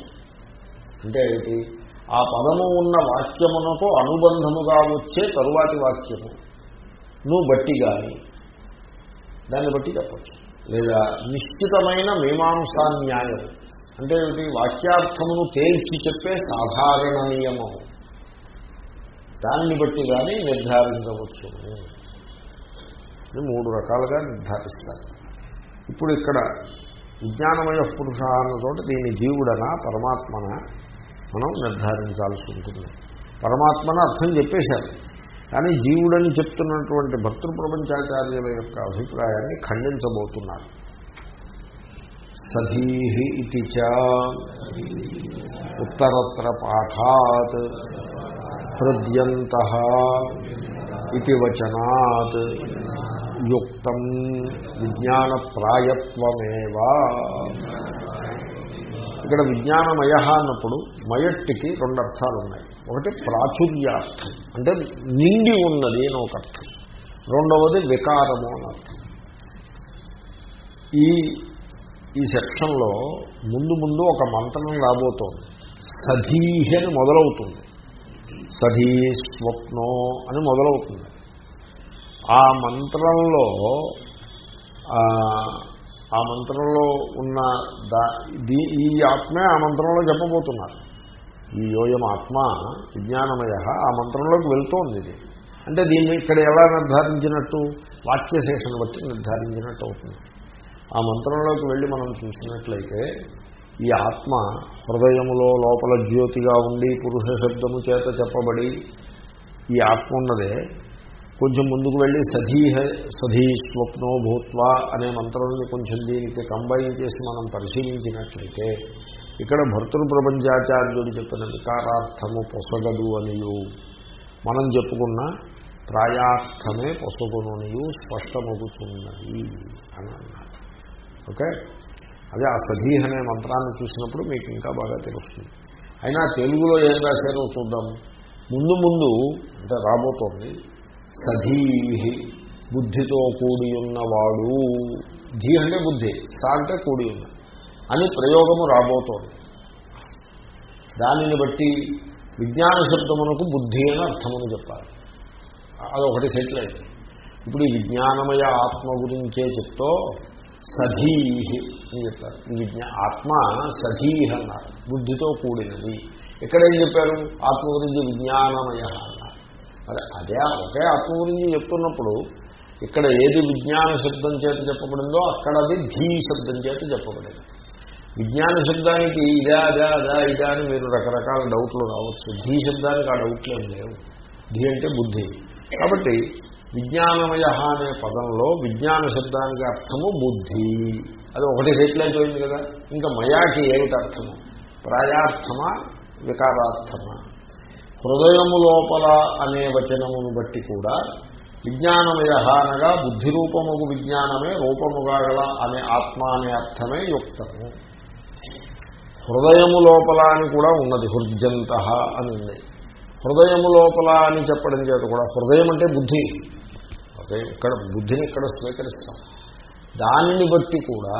అంటే ఏంటి? ఆ పదము ఉన్న వాక్యమునకు అనుబంధముగా వచ్చే తరువాతి వాక్యము. నువ్వు బట్టి కానీ దాన్ని బట్టి చెప్పచ్చు. లేదా నిశ్చితమైన మీమాంసా న్యాయం అంటే ఏమిటి? వాక్యార్థమును తేల్చి చెప్పే సాధారణ నియమము దాన్ని బట్టి కానీ నిర్ధారించవచ్చు. మూడు రకాలుగా నిర్ధారిస్తారు. ఇప్పుడు ఇక్కడ విజ్ఞానమయ పురుష అన్నతోటి దీని జీవుడనా పరమాత్మన మనం నిర్ధారించాల్సి ఉంటుంది. పరమాత్మన అర్థం చెప్పేశారు. కానీ జీవుడని చెప్తున్నటువంటి భక్తృ ప్రపంచాచార్యుల యొక్క అభిప్రాయాన్ని ఖండించబోతున్నారు. సధీహి ఇది చ. ఉత్తరత్ర పాఠాత్ హృద్యంత ఇది వచనాత్. యుక్తం విజ్ఞాన ప్రాయత్వమేవా ఇక్కడ విజ్ఞానమయ అన్నప్పుడు మయట్టికి రెండు అర్థాలు ఉన్నాయి. ఒకటి ప్రాచుర్యార్థం అంటే నిండి ఉన్నది అని ఒక అర్థం. రెండవది వికారము అని అర్థం. ఈ ఈ సెక్షన్లో ముందు ముందు ఒక మంత్రం రాబోతోంది. సధీహి అని మొదలవుతుంది. సధీ స్వప్నో అని మొదలవుతుంది. ఆ మంత్రంలో ఆ మంత్రంలో ఉన్న దా ఈ ఆత్మే ఆ మంత్రంలో చెప్పబోతున్నారు. ఈ యోయం ఆత్మ విజ్ఞానమయ ఆ మంత్రంలోకి వెళ్తోంది ఇది. అంటే దీన్ని ఇక్కడ ఎలా నిర్ధారించినట్టు? వాక్యశేషణ బట్టి నిర్ధారించినట్టు అవుతుంది. ఆ మంత్రంలోకి వెళ్ళి మనం చూసినట్లయితే ఈ ఆత్మ హృదయములో లోపల జ్యోతిగా ఉండి పురుష శబ్దము చేత చెప్పబడి ఈ ఆత్మ ఉన్నదే. కొంచెం ముందుకు వెళ్ళి సధీహ సధీ స్వప్నో భూత్వా అనే మంత్రాన్ని కొంచెం దీనికి కంబైన్ చేసి మనం పరిశీలించినట్లయితే ఇక్కడ భర్తృ ప్రపంచాచార్యుడు చెప్పిన వికారార్థము పొసగదు అనియు. మనం చెప్పుకున్న ప్రాయార్థమే పొసగుననియు స్పష్టమవుతున్నది అని అన్నారు. ఓకే? అదే ఆ సజీహ్ అనే మంత్రాన్ని చూసినప్పుడు మీకు ఇంకా బాగా తెలుస్తుంది. అయినా తెలుగులో ఏం రాశారో చూద్దాం. ముందు ముందు అంటే రాబోతోంది. సధీహి బుద్ధితో కూడి ఉన్నవాడు. ధీ అంటే బుద్ధి సా అంటే కూడి ఉన్న అని ప్రయోగము రాబోతోంది. దానిని బట్టి విజ్ఞాన శబ్దమునకు బుద్ధి అని అర్థమని చెప్పాలి. అదొకటి సెటిల్ అయింది. ఇప్పుడు ఈ విజ్ఞానమయ ఆత్మ గురించే చెప్తో సధీహి అని చెప్పారు. ఈ విజ్ఞా ఆత్మ సధీహ్ అన్నారు. బుద్ధితో కూడినది. ఇక్కడ ఏం చెప్పారు? ఆత్మ గురించి విజ్ఞానమయ అన్నారు. మరి అదే ఒకే ఆత్మ గురించి చెప్తున్నప్పుడు ఇక్కడ ఏది విజ్ఞాన శబ్దం చేత చెప్పబడిందో అక్కడ అది ధీ శబ్దం చేత చెప్పబడింది. విజ్ఞాన శబ్దానికి ఇదా అదా అదా ఇదా అని మీరు రకరకాల డౌట్లు రావచ్చు. ధీ శబ్దానికి ఆ డౌట్లు ఏం లేవు. ధీ అంటే బుద్ధి. కాబట్టి విజ్ఞానమయ అనే పదంలో విజ్ఞాన శబ్దానికి అర్థము బుద్ధి. అది ఒకటి సెటిల్ అయిపోయింది కదా. ఇంకా మయాకి ఏమిటి అర్థము? ప్రాయార్థమా వికారార్థమా? హృదయము లోపల అనే వచనమును బట్టి కూడా విజ్ఞానమయ అనగా బుద్ధి రూపముకు విజ్ఞానమే రూపముగా గల అనే ఆత్మ అనే అర్థమే యుక్తము. హృదయము లోపల అని కూడా ఉన్నది హృద్యంత అని ఉంది. హృదయము లోపల అని చెప్పడం చేత కూడా హృదయం అంటే బుద్ధి. ఇక్కడ బుద్ధిని ఇక్కడ స్వీకరిస్తాం. దానిని బట్టి కూడా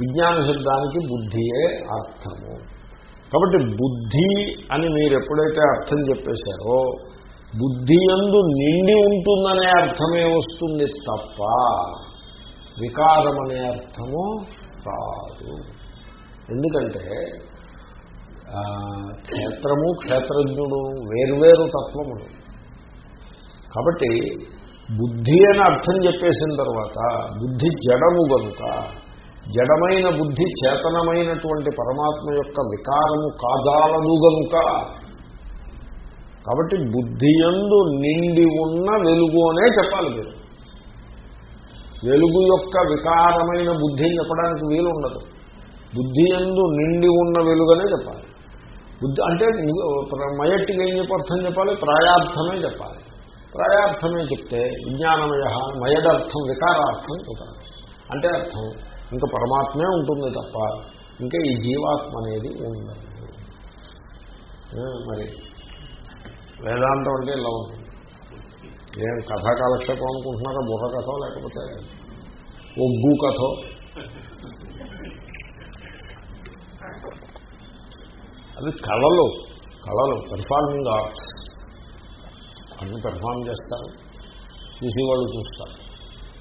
విజ్ఞాన శబ్దానికి బుద్ధియే అర్థము. కాబట్టి బుద్ధి అని మీరు ఎప్పుడైతే అర్థం చెప్పేశారో బుద్ధి ఎందు నిండి ఉంటుందనే అర్థమే వస్తుంది తప్ప వికారం అనే అర్థము కాదు. ఎందుకంటే క్షేత్రము క్షేత్రజ్ఞుడు వేర్వేరు తత్వములు. కాబట్టి బుద్ధి అని అర్థం చెప్పేసిన తర్వాత బుద్ధి జడము కనుక జడమైన బుద్ధి చేతనమైనటువంటి పరమాత్మ యొక్క వికారము కాజాలదు గనుక కాబట్టి బుద్ధి ఎందు నిండి ఉన్న వెలుగు అనే చెప్పాలి మీరు. వెలుగు యొక్క వికారమైన బుద్ధిని చెప్పడానికి వీలు ఉండదు బుద్ధి ఎందు నిండి ఉన్న వెలుగనే చెప్పాలి. బుద్ధి అంటే మయట్టికి ఏం చెప్పి అర్థం చెప్పాలి? ప్రాయార్థమే చెప్పాలి. ప్రాయార్థమే చెప్తే విజ్ఞానమయ మయదర్థం వికారార్థం చెప్పాలి అంటే అర్థం ఇంకా పరమాత్మే ఉంటుంది తప్ప ఇంకా ఈ జీవాత్మ అనేది ఉండదు. మరి వేదాంతం అంటే ఇలా ఉంటుంది ఏం కథా కాలక్షేపం అనుకుంటున్నారా? బుర్ర కథో లేకపోతే ఒగ్గు కథో? అది కళలు కళలు పెర్ఫార్మింగ్ ఆర్ట్స్ అన్ని పెర్ఫామ్ చేస్తారు. చూసి వాళ్ళు చూస్తారు.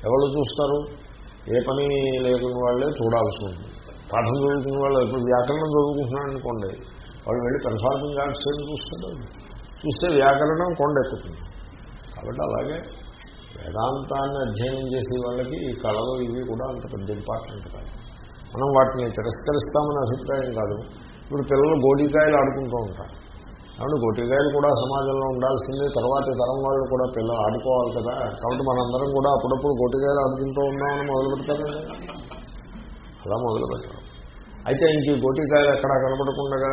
ఎవరు చూస్తారు? ఏ పని లేకున్న వాళ్ళే చూడాల్సి ఉంటుంది. పాఠం చదువుకున్న వాళ్ళు ఇప్పుడు వ్యాకరణం చదువుకుంటున్నాడు అనుకోండి వాళ్ళు వెళ్ళి పెర్ఫార్మింగ్ ఆర్ట్స్ ఏం చూస్తాడు చూస్తే వ్యాకరణం కొండెక్కుతుంది. కాబట్టి అలాగే వేదాంతాన్ని అధ్యయనం చేసే వాళ్ళకి ఈ కళలు ఇవి కూడా అంత పెద్ద ఇంపార్టెంట్ కాదు. మనం వాటిని తిరస్కరిస్తామనే అభిప్రాయం కాదు. ఇప్పుడు పిల్లలు గోడికాయలు ఆడుకుంటూ ఉంటారు. కాబట్టి గోటికాయలు కూడా సమాజంలో ఉండాల్సిందే. తర్వాతి తరం వాళ్ళు కూడా పిల్లలు ఆడుకోవాలి కదా. కాబట్టి మనందరం కూడా అప్పుడప్పుడు గొట్టిగాయలు ఆడుకుంటూ ఉన్నామని మొదలు పెడతారండి అలా మొదలు పెట్టడం. అయితే ఇంక ఈ గోటికాయలు ఎక్కడా కనపడకుండా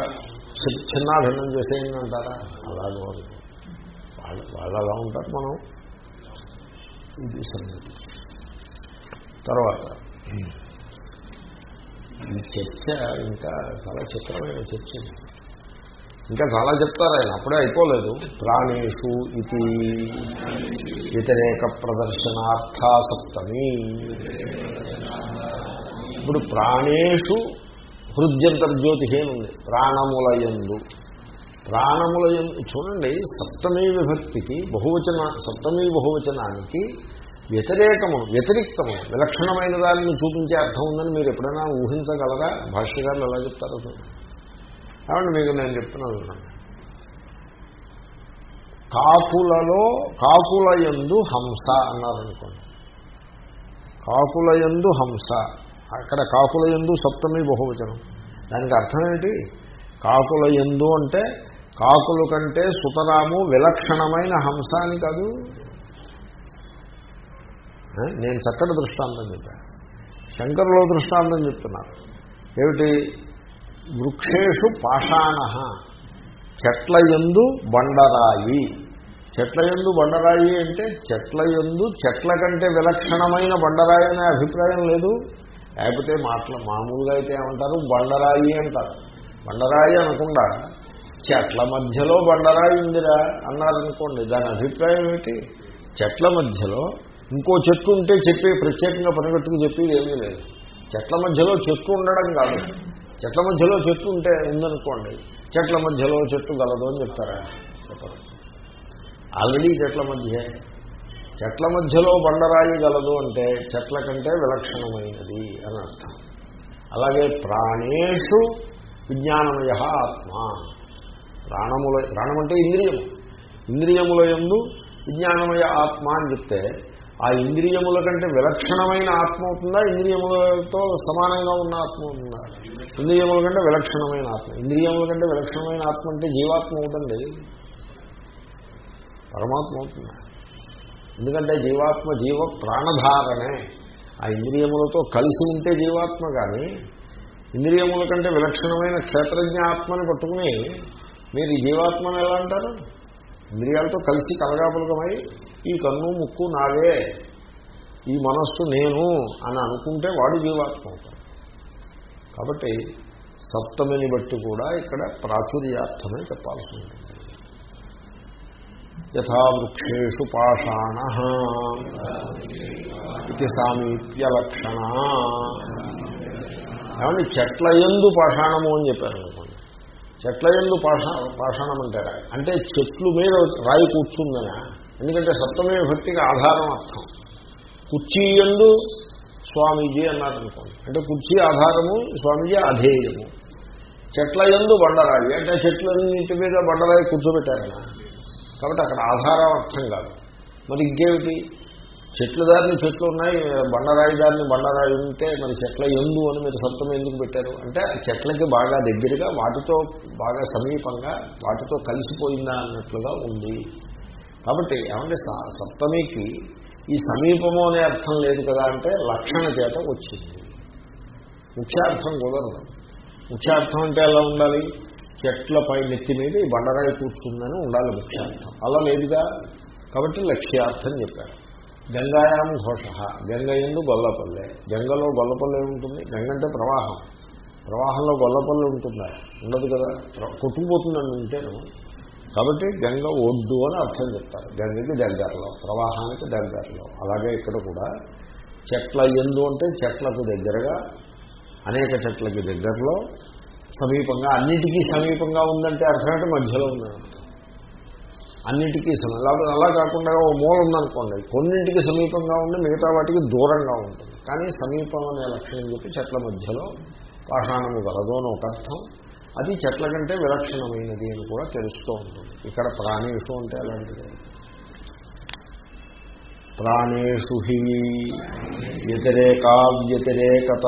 చిన్నాభిన్నం చేసేయండి అంటారా అలాగే వాళ్ళు వాళ్ళు వాళ్ళు అలా ఉంటారు మనం. ఇది సంగతి. తర్వాత ఈ చర్చ ఇంకా చాలా చిత్రమైన చర్చ ఇంకా చాలా చెప్తారు ఆయన. అప్పుడే అయిపోలేదు. ప్రాణేషు ఇది వ్యతిరేక ప్రదర్శనార్థ సప్తమి. ఇప్పుడు ప్రాణేషు హృద్యంతర్జ్యోతి ఉంది ప్రాణములయందు. ప్రాణములయందు చూడండి సప్తమీ విభక్తికి బహువచన సప్తమీ బహువచనానికి వ్యతిరేకము వ్యతిరిక్తము విలక్షణమైన దానిని చూపించే అర్థం ఉందని మీరు ఎప్పుడైనా ఊహించగలరా? భాష్యగారులు ఎలా చెప్తారో చూడండి. కాబట్టి మీకు నేను చెప్తున్నాను చూడండి. కాకులలో కాకులయందు హంస అన్నారనుకోండి. కాకులయందు హంస. అక్కడ కాకులయందు సప్తమి బహువచనం. దానికి అర్థం ఏంటి కాకులయందు అంటే కాకుల కంటే సుతరాము విలక్షణమైన హంస అని కాదు. నేను చక్కటి దృష్టాంతం చెప్పాను. శంకరులో దృష్టాంతం చెప్తున్నారు. ఏమిటి? వృక్షేషు పాషాణ. చెట్ల ఎందు బండరాయి. చెట్ల ఎందు బండరాయి అంటే చెట్ల ఎందు చెట్ల కంటే విలక్షణమైన బండరాయి అనే అభిప్రాయం లేదు. లేకపోతే మాటలు మామూలుగా అయితే ఏమంటారు? బండరాయి అంటారు. బండరాయి అనకుండా చెట్ల మధ్యలో బండరాయి ఉందిరా అన్నారనుకోండి. దాని అభిప్రాయం ఏమిటి? చెట్ల మధ్యలో ఇంకో చెట్టు ఉంటే చెప్పి ప్రత్యేకంగా పనిగట్టుకు చెప్పేది ఏమీ లేదు. చెట్ల మధ్యలో చెట్టు ఉండడం కాదు. చెట్ల మధ్యలో చెట్టు ఉంటే ఉందనుకోండి చెట్ల మధ్యలో చెట్టు గలదు అని చెప్తారా? చెప్పరు. ఆల్రెడీ చెట్ల మధ్య. చెట్ల మధ్యలో బండరాయి గలదు అంటే చెట్ల కంటే విలక్షణమైనది అని అర్థం. అలాగే ప్రాణేషు విజ్ఞానమయ ఆత్మ. ప్రాణముల ప్రాణం అంటే ఇంద్రియము. ఇంద్రియముల ఎందు విజ్ఞానమయ ఆత్మ అని చెప్తే ఆ ఇంద్రియముల కంటే విలక్షణమైన ఆత్మ అవుతుందా ఇంద్రియములతో సమానంగా ఉన్న ఆత్మ అవుతుందా ఇంద్రియముల కంటే విలక్షణమైన ఆత్మ. ఇంద్రియముల కంటే విలక్షణమైన ఆత్మ అంటే జీవాత్మ అవుతుంది పరమాత్మ అవుతుంది. ఎందుకంటే జీవాత్మ జీవ ప్రాణధారణే. ఆ ఇంద్రియములతో కలిసి ఉంటే జీవాత్మ కానీ ఇంద్రియముల కంటే విలక్షణమైన క్షేత్రజ్ఞ ఆత్మని పట్టుకుని మీరు జీవాత్మను జీవాత్మని ఎలా అంటారు? ఇంద్రియాలతో కలిసి కలగాపులకమై ఈ కన్ను ముక్కు నావే ఈ మనస్సు నేను అని అనుకుంటే వాడు జీవాత్మ అవుతాడు. కాబట్టి సప్తమిని బట్టి కూడా ఇక్కడ ప్రాచుర్యార్థమే చెప్పాల్సి ఉంటుంది. యథా వృక్షేషు పాషాణ ఇది సామీప్య లక్షణ. ఏమంటే చెట్ల ఎందు పాషాణము అని చెప్పారు అనుకోండి. చెట్ల ఎందు పాషా పాషాణం అంటారా అంటే చెట్లు మీద రాయి కూర్చుందనా? ఎందుకంటే సప్తమే భక్తికి ఆధారం అర్థం. కుర్చీ ఎందు స్వామీజీ అన్నారనుకోండి. అంటే కుర్చీ ఆధారము స్వామీజీ అధేయము. చెట్ల ఎందు బండరాయి. అంటే చెట్లన్నింటి మీద బండరాయి కూర్చోబెట్టారు కాబట్టి అక్కడ ఆధారం అర్థం కాదు. మరి ఇంకేమిటి? చెట్ల దారిని చెట్లు ఉన్నాయి బండరాయి దారిని బండరాయి ఉంటే మరి చెట్ల ఎందు అని మీరు సొంతం ఎందుకు పెట్టారు? అంటే చెట్లకి బాగా దగ్గరగా వాటితో బాగా సమీపంగా వాటితో కలిసిపోయిందా అన్నట్లుగా ఉంది. కాబట్టి ఏమంటే స- సప్తమికి ఈ సమీపము అనే అర్థం లేదు కదా అంటే లక్షణ చేత వచ్చింది. ముఖ్యార్థం కుదరదు. ముఖ్యార్థం అంటే ఎలా ఉండాలి? చెట్లపై నెత్తి మీద ఈ బండరాయి కూర్చుందని ఉండాలి ముఖ్యార్థం. అలా లేదుగా? కాబట్టి లక్ష్యార్థం చెప్పారు. గంగాయాం ఘోష. గంగ ఎందు గొల్లపల్లె గంగలో గొల్లపల్లె ఉంటుంది. గంగ అంటే ప్రవాహం. ప్రవాహంలో గొల్లపల్లె ఉంటుందా? ఉండదు కదా? కొట్టుకుపోతుందని ఉంటేను కాబట్టి గంగ ఒడ్డు అని అర్థం చెప్తారు. గంగకి దగ్గరలో ప్రవాహానికి దగ్గరలో. అలాగే ఇక్కడ కూడా చెట్ల ఎందు అంటే చెట్లకు దగ్గరగా అనేక చెట్లకి దగ్గరలో సమీపంగా అన్నిటికీ సమీపంగా ఉందంటే అర్థమంటే మధ్యలో ఉందని అన్నిటికీ సమీపం అలా కాకుండా ఓ మూల ఉందనుకోండి. కొన్నింటికి సమీపంగా ఉండి మిగతా వాటికి దూరంగా ఉంటుంది. కానీ సమీపం అనే లక్ష్యం చెప్పి చెట్ల మధ్యలో పాషాణము గలదు అని ఒక అర్థం. అది చెట్ల కంటే విలక్షణమైనది అని కూడా తెలుస్తూ ఉంటుంది. ఇక్కడ ప్రాణేషు అంటే అలాంటిది. ప్రాణేషు హి వ్యతిరేకా వ్యతిరేకత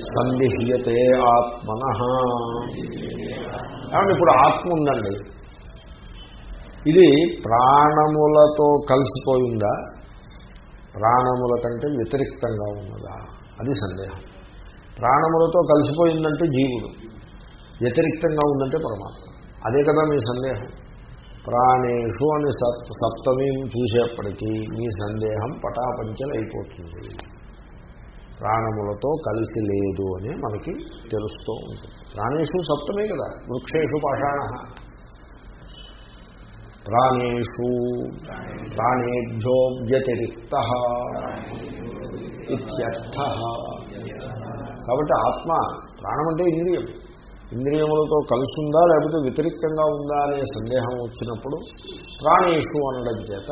సందిహ్యతే ఆత్మన. కాబట్టి ఇప్పుడు ఆత్మ ఉందండి. ఇది ప్రాణములతో కలిసిపోయిందా? ప్రాణముల కంటే వ్యతిరిక్తంగా ఉన్నదా? అది సందేహం. ప్రాణములతో కలిసిపోయిందంటే జీవుడు. వ్యతిరిక్తంగా ఉందంటే పరమాత్మ. అదే కదా మీ సందేహం. ప్రాణేషు అని సప్ చూసేప్పటికీ మీ సందేహం పటాపంచలైపోతుంది. ప్రాణములతో కలిసి లేదు అని మనకి తెలుస్తూ ఉంటుంది. ప్రాణేషు సప్తమే కదా వృక్షేషు పాషాణ. ప్రాణేషు ప్రాణేభ్యో వ్యతిరిక్త ఇత్యర్థ. కాబట్టి ఆత్మ ప్రాణం అంటే ఇంద్రియం. ఇంద్రియములతో కలుసుందా లేకపోతే వ్యతిరిక్తంగా ఉందా అనే సందేహం వచ్చినప్పుడు ప్రాణేషు అనడం చేత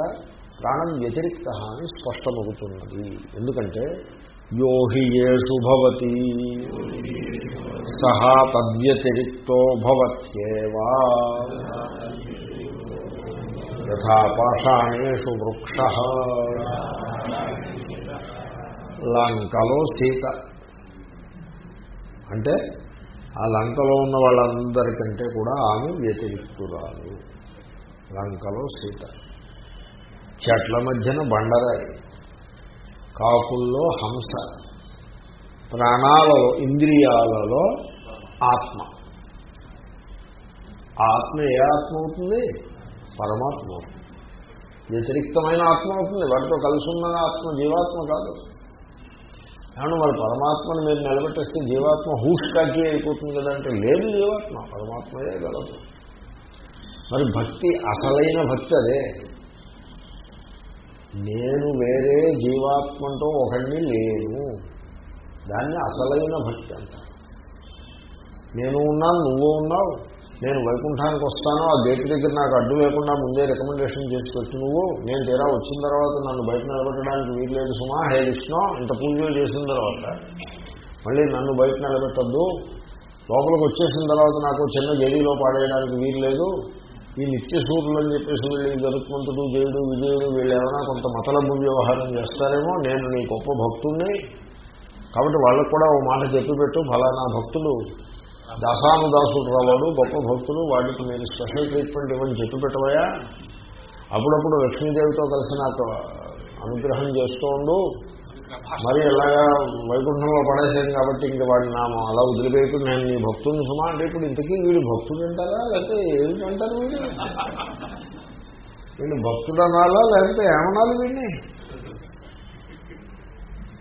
ప్రాణం వ్యతిరిక్త అని స్పష్టమవుతున్నది. ఎందుకంటే యోహి ఏషు భవతి సహా తద్వ్యతిరిక్తో భవత్యేవా. యథా పాషాణేషు వృక్ష. లంకలో సీత అంటే ఆ లంకలో ఉన్న వాళ్ళందరికంటే కూడా ఆమె వ్యతిరిక్తురాలు. లంకలో సీత. చెట్ల మధ్యన బండరాయి. కాకుల్లో హంస. ప్రాణాలలో ఇంద్రియాలలో ఆత్మ. ఆత్మ ఏ ఆత్మ అవుతుంది? పరమాత్మ అవుతుంది. వ్యతిరిక్తమైన ఆత్మ అవుతుంది. వాటితో కలిసి ఉన్న ఆత్మ జీవాత్మ కాదు. కానీ మరి పరమాత్మను మీరు నిలబెట్టేస్తే జీవాత్మ హూష్కాకి అయిపోతుంది కదంటే లేదు జీవాత్మ పరమాత్మయే గలదు మరి భక్తి అసలైన భక్తి అదే. నేను వేరే జీవాత్మంతో ఒకడిని లేను. దాన్ని అసలైన భక్తి అంటారు. నేను ఉన్నాను నువ్వు ఉన్నావు. నేను వైకుంఠానికి వస్తాను ఆ గేట్ దగ్గర నాకు అడ్డు లేకుండా ముందే రికమెండేషన్ చేసి పెట్టి నువ్వు నేను తీరా వచ్చిన తర్వాత నన్ను బయట నిలబెట్టడానికి వీల్లేదు సుమా హే విష్ణు ఇంత పూజలు చేసిన తర్వాత మళ్ళీ నన్ను బయట నిలబెట్టద్దు. లోపలికి వచ్చేసిన తర్వాత నాకు చిన్న గదిలో పాడేయడానికి వీల్లేదు. ఈ నిత్య సూర్యులు అని చెప్పేసి వీళ్ళు గరుత్మంతుడు జయుడు విజయుడు వీళ్ళు ఏమైనా కొంత మతలబు వ్యవహారం చేస్తారేమో నేను నీ గొప్ప భక్తుడిని కాబట్టి వాళ్ళకు కూడా ఓ మాట చెప్పి పెట్టు ఫలానా భక్తులు దాసానుదాసుడు రావాడు గొప్ప భక్తులు వాడికి మీరు స్పెషల్ ట్రీట్మెంట్ ఇవ్వని చెప్పి పెట్టవయా అప్పుడప్పుడు లక్ష్మీదేవితో కలిసి నాకు అనుగ్రహం చేస్తూ ఉండు. మరి ఎలాగా వైకుంఠంలో పడేసాను కాబట్టి ఇంక వాడిని నామం అలా వదిలిపోయి నేను నీ భక్తుని సుమా అంటే ఇప్పుడు ఇంతకీ వీడు భక్తుడు అంటారా? లేకపోతే ఏమిటంటారు వీడు? వీళ్ళు భక్తుడు అనాలా? లేకపోతే ఏమనాలి వీడిని?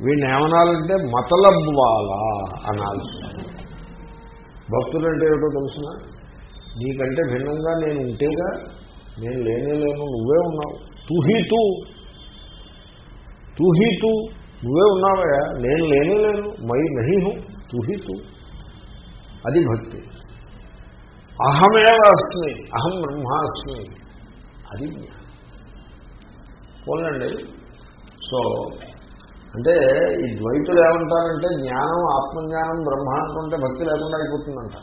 వీడిని ఏమనాలంటే మతలబ్వాలా అనాల్సి భక్తులు అంటే ఏమిటో తెలుసిన? నీకంటే భిన్నంగా నేను ఉంటేగా నేను లేనే లేను నువ్వే ఉన్నావు. తూహీ తూ నువ్వే ఉన్నావయా నేను లేనే లేను. మై నహి హూ అది భక్తి. అహమేవ అస్మి అహం బ్రహ్మాస్మి. అది పోలండి సో అంటే ఈ ద్వైతులు ఏమంటారంటే జ్ఞానం ఆత్మజ్ఞానం బ్రహ్మ అనుకుంటే భక్తి లేకుండా అయిపోతుందంట.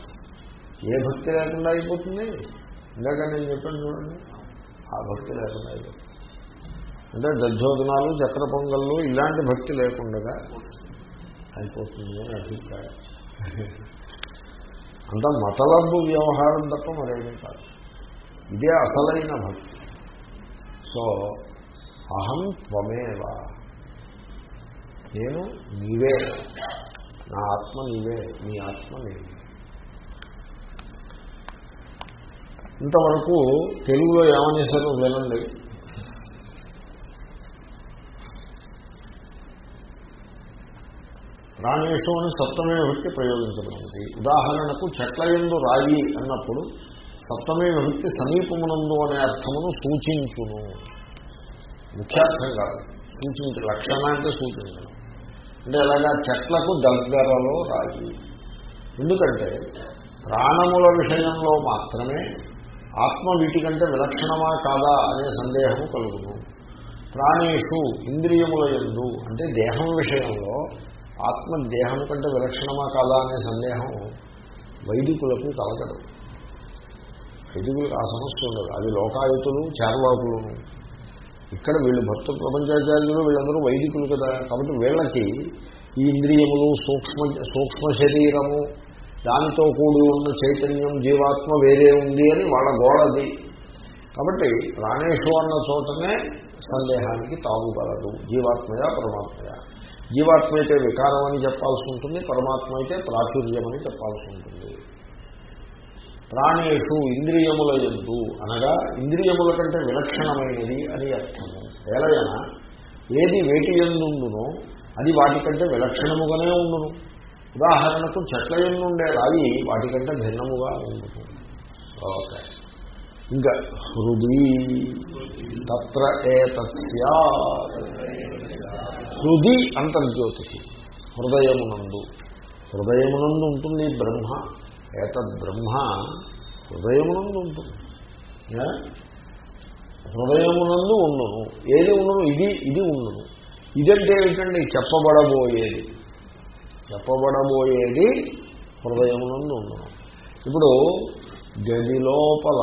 ఏ భక్తి లేకుండా అయిపోతుంది? ఇందాక నేను చెప్పాను చూడండి ఆ భక్తి లేకుండా అయిపోతుంది. అంటే దజ్జోదనాలు చక్ర పొంగళ్ళు ఇలాంటి భక్తి లేకుండా అయిపోతుంది అని అభిప్రాయం. అంత మతలబ్బు వ్యవహారం తప్ప మరేమీ కాదు. ఇదే అసలైన భక్తి. సో అహం త్వమేవా. నేను నీవే. నా ఆత్మ నీవే. నీ ఆత్మ నీవే ఇంతవరకు తెలుగులో ఏమనేశారు వినండి. ప్రాణేషు అని సప్తమే విభక్తి ప్రయోగించబడింది. ఉదాహరణకు చెట్ల ఎందు రాయి అన్నప్పుడు సప్తమే విభక్తి సమీపమునందు అనే అర్థమును సూచించును. ముఖ్యార్థం కాదు. సూచించ లక్షణ అంటే సూచించడం అంటే ఎలాగా? చెట్లకు దగ్గరలో రాయి. ఎందుకంటే ప్రాణముల విషయంలో మాత్రమే ఆత్మ వీటికంటే విలక్షణమా కాదా అనే సందేహము కలుగును. ప్రాణేషు ఇంద్రియముల ఎందు అంటే దేహం విషయంలో ఆత్మ దేహం కంటే విలక్షణమా కాదా అనే సందేహం వైదికులకు కలగదు. వైదికులకు ఆ సమస్య ఉండదు. అది లోకాయుతులు చార్వాకులను. ఇక్కడ వీళ్ళు భక్త ప్రపంచాచార్యులు వీళ్ళందరూ వైదికులు కదా. కాబట్టి వీళ్ళకి ఈ ఇంద్రియములు సూక్ష్మ సూక్ష్మ శరీరము దానితో కూడి ఉన్న చైతన్యం జీవాత్మ వేరే ఉంది అని వాళ్ళ గోడది కాబట్టి ప్రాణేషు అన్న చోటనే సందేహానికి తాగుగలదు జీవాత్మయా పరమాత్మయా? జీవాత్మ అయితే వికారం అని చెప్పాల్సి ఉంటుంది పరమాత్మ అయితే ప్రాచుర్యం అని చెప్పాల్సి ఉంటుంది. ప్రాణేషు ఇంద్రియముల ఎందు అనగా ఇంద్రియముల కంటే విలక్షణమైనది అని అర్థము. ఏలయన ఏది వేటి ఎందుండునో అది వాటికంటే విలక్షణముగానే ఉండును. ఉదాహరణకు చెట్ల ఎన్నుండే రాయి వాటికంటే భిన్నముగా ఉండును. ఓకే. ఇంకా హృది తత్ర ఏ తత్స్యా హృది అంతర్జ్యోతిషి హృదయమునందు. హృదయమునందు ఉంటుంది బ్రహ్మ ఏతద్ బ్రహ్మ హృదయమునందు ఉంటుంది హృదయమునందు ఉండును. ఏది ఉండును? ఇది ఇది ఉండును. ఇదంటే ఏమిటండి చెప్పబడబోయేది. చెప్పబడబోయేది హృదయమునందు ఉండును. ఇప్పుడు గది లోపల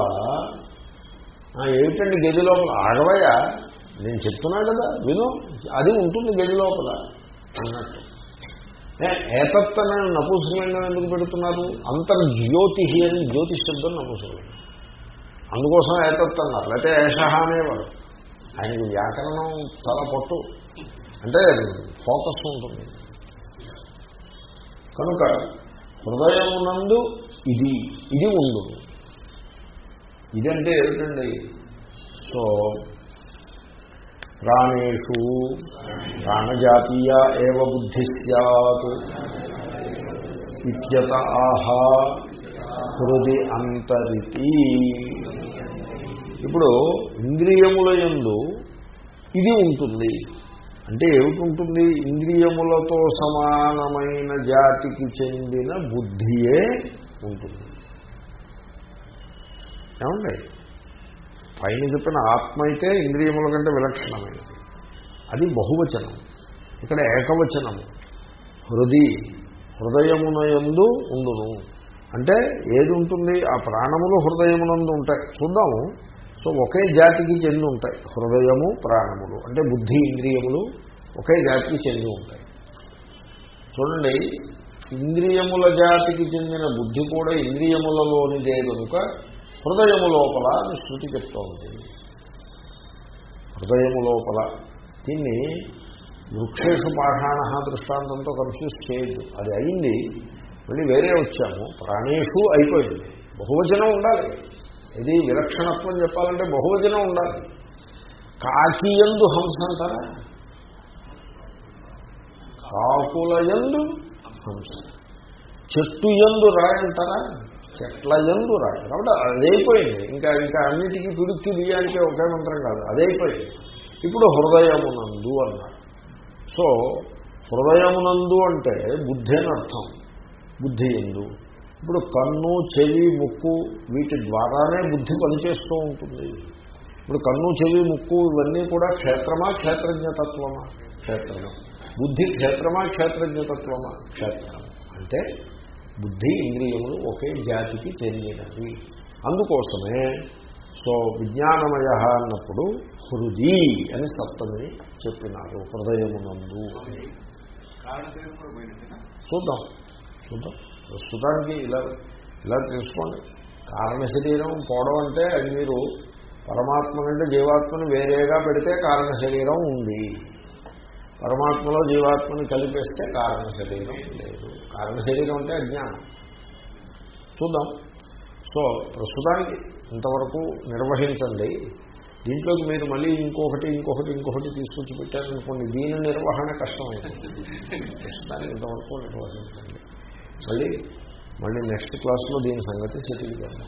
ఏమిటండి గది లోపల? ఆగవయ్యా నేను చెప్తున్నా కదా విను. అది ఉంటుంది గది లోపల. అన్నట్టు. ఏతత్ అనే నపుంసకలింగం ఎందుకు పెడుతున్నారు? అంతర్జ్యోతి అని జ్యోతి శబ్దం నపుంసకలింగం. అందుకోసం ఏతత్ అన్నారు లేకపోతే ఏష అనేవారు ఆయనకి వ్యాకరణం చాలా పట్టు. అంటే ఫోకస్ ఉంటుంది. కనుక హృదయమునందు ఇది ఇది ఉండు. ఇదంటే ఏమిటండి? సో ప్రాణేషు. ప్రాణజాతీయ ఏవ బుద్ధి సత్ ఇత్యత ఆహా హృది అంతరితి. ఇప్పుడు ఇంద్రియముల యందు ఇది ఉంటుంది. అంటే ఏమిటి ఇంద్రియములతో సమానమైన జాతికి చెందిన బుద్ధియే ఉంటుంది. ఏమండి? పైన చెప్పిన ఆత్మ అయితే ఇంద్రియముల కంటే విలక్షణమైనది. అది బహువచనం. ఇక్కడ ఏకవచనము హృది హృదయమునయందు ఉండును. అంటే ఏది ఉంటుంది? ఆ ప్రాణములు హృదయమునందు ఉంటాయి. చూద్దాము. సో ఒకే జాతికి చెంది ఉంటాయి. హృదయము ప్రాణములు. అంటే బుద్ధి ఇంద్రియములు ఒకే జాతికి చెంది ఉంటాయి. చూడండి. ఇంద్రియముల జాతికి చెందిన బుద్ధి కూడా ఇంద్రియములలోనిదే కనుక హృదయము లోపల అని శృతి చెప్తూ ఉంది. హృదయము లోపల. దీన్ని వృక్షేషు పాఠాన దృష్టాంతంతో కన్ఫ్యూజ్ చేయొద్దు. అది అయింది మళ్ళీ వేరే వచ్చాము. ప్రాణేషు అయిపోయింది. బహువచనం ఉండాలి. ఇది విలక్షణత్వం చెప్పాలంటే బహువచనం ఉండాలి. కాకియందు హంస అంటారా? కాకుల యందు హంస. చెట్టు యందు రాయంటారా చెట్ల యందు రాయి కాబట్టి అదైపోయింది ఇంకా ఇంకా అన్నిటికీ పిడుక్కి బియ్యానికి ఒకే మంత్రం కాదు. అదైపోయింది ఇప్పుడు హృదయమునందు అన్నారు. సో హృదయమునందు అంటే బుద్ధి అని అర్థం. బుద్ధి ఎందు. ఇప్పుడు కన్ను చెవి ముక్కు వీటి ద్వారానే బుద్ధి పనిచేస్తూ ఉంటుంది. ఇప్పుడు కన్ను చెవి ముక్కు ఇవన్నీ కూడా క్షేత్రమా క్షేత్రజ్ఞతత్వమా? క్షేత్రమా. బుద్ధి క్షేత్రమా క్షేత్రజ్ఞతత్వమా? క్షేత్రం. అంటే బుద్ధి ఇంద్రియములు ఒకే జాతికి చెందినవి. అందుకోసమే సో విజ్ఞానమయ అన్నప్పుడు హృది అని సప్తమిని చెప్పినారు హృదయమునందు. చూద్దాం చూద్దాం. ప్రస్తుతానికి ఇలా ఇలా తెలుసుకోండి. కారణ శరీరం పోవడం అంటే అది మీరు పరమాత్మ కంటే జీవాత్మని వేరేగా పెడితే కారణ శరీరం ఉంది. పరమాత్మలో జీవాత్మని కలిపేస్తే కారణ శరీరం లేదు. కారణ శరీరం అంటే అజ్ఞానం. చూద్దాం. సో ప్రస్తుతానికి ఇంతవరకు నిర్వహించండి. దీంట్లోకి మీరు మళ్ళీ ఇంకొకటి ఇంకొకటి ఇంకొకటి తీసుకొచ్చి పెట్టారనుకోండి దీని నిర్వహణ కష్టమైంది. ప్రస్తుతానికి ఇంతవరకు నిర్వహించండి. మళ్ళీ మళ్ళీ నెక్స్ట్ క్లాస్లో దీని సంగతి సెటిల్ చేద్దాం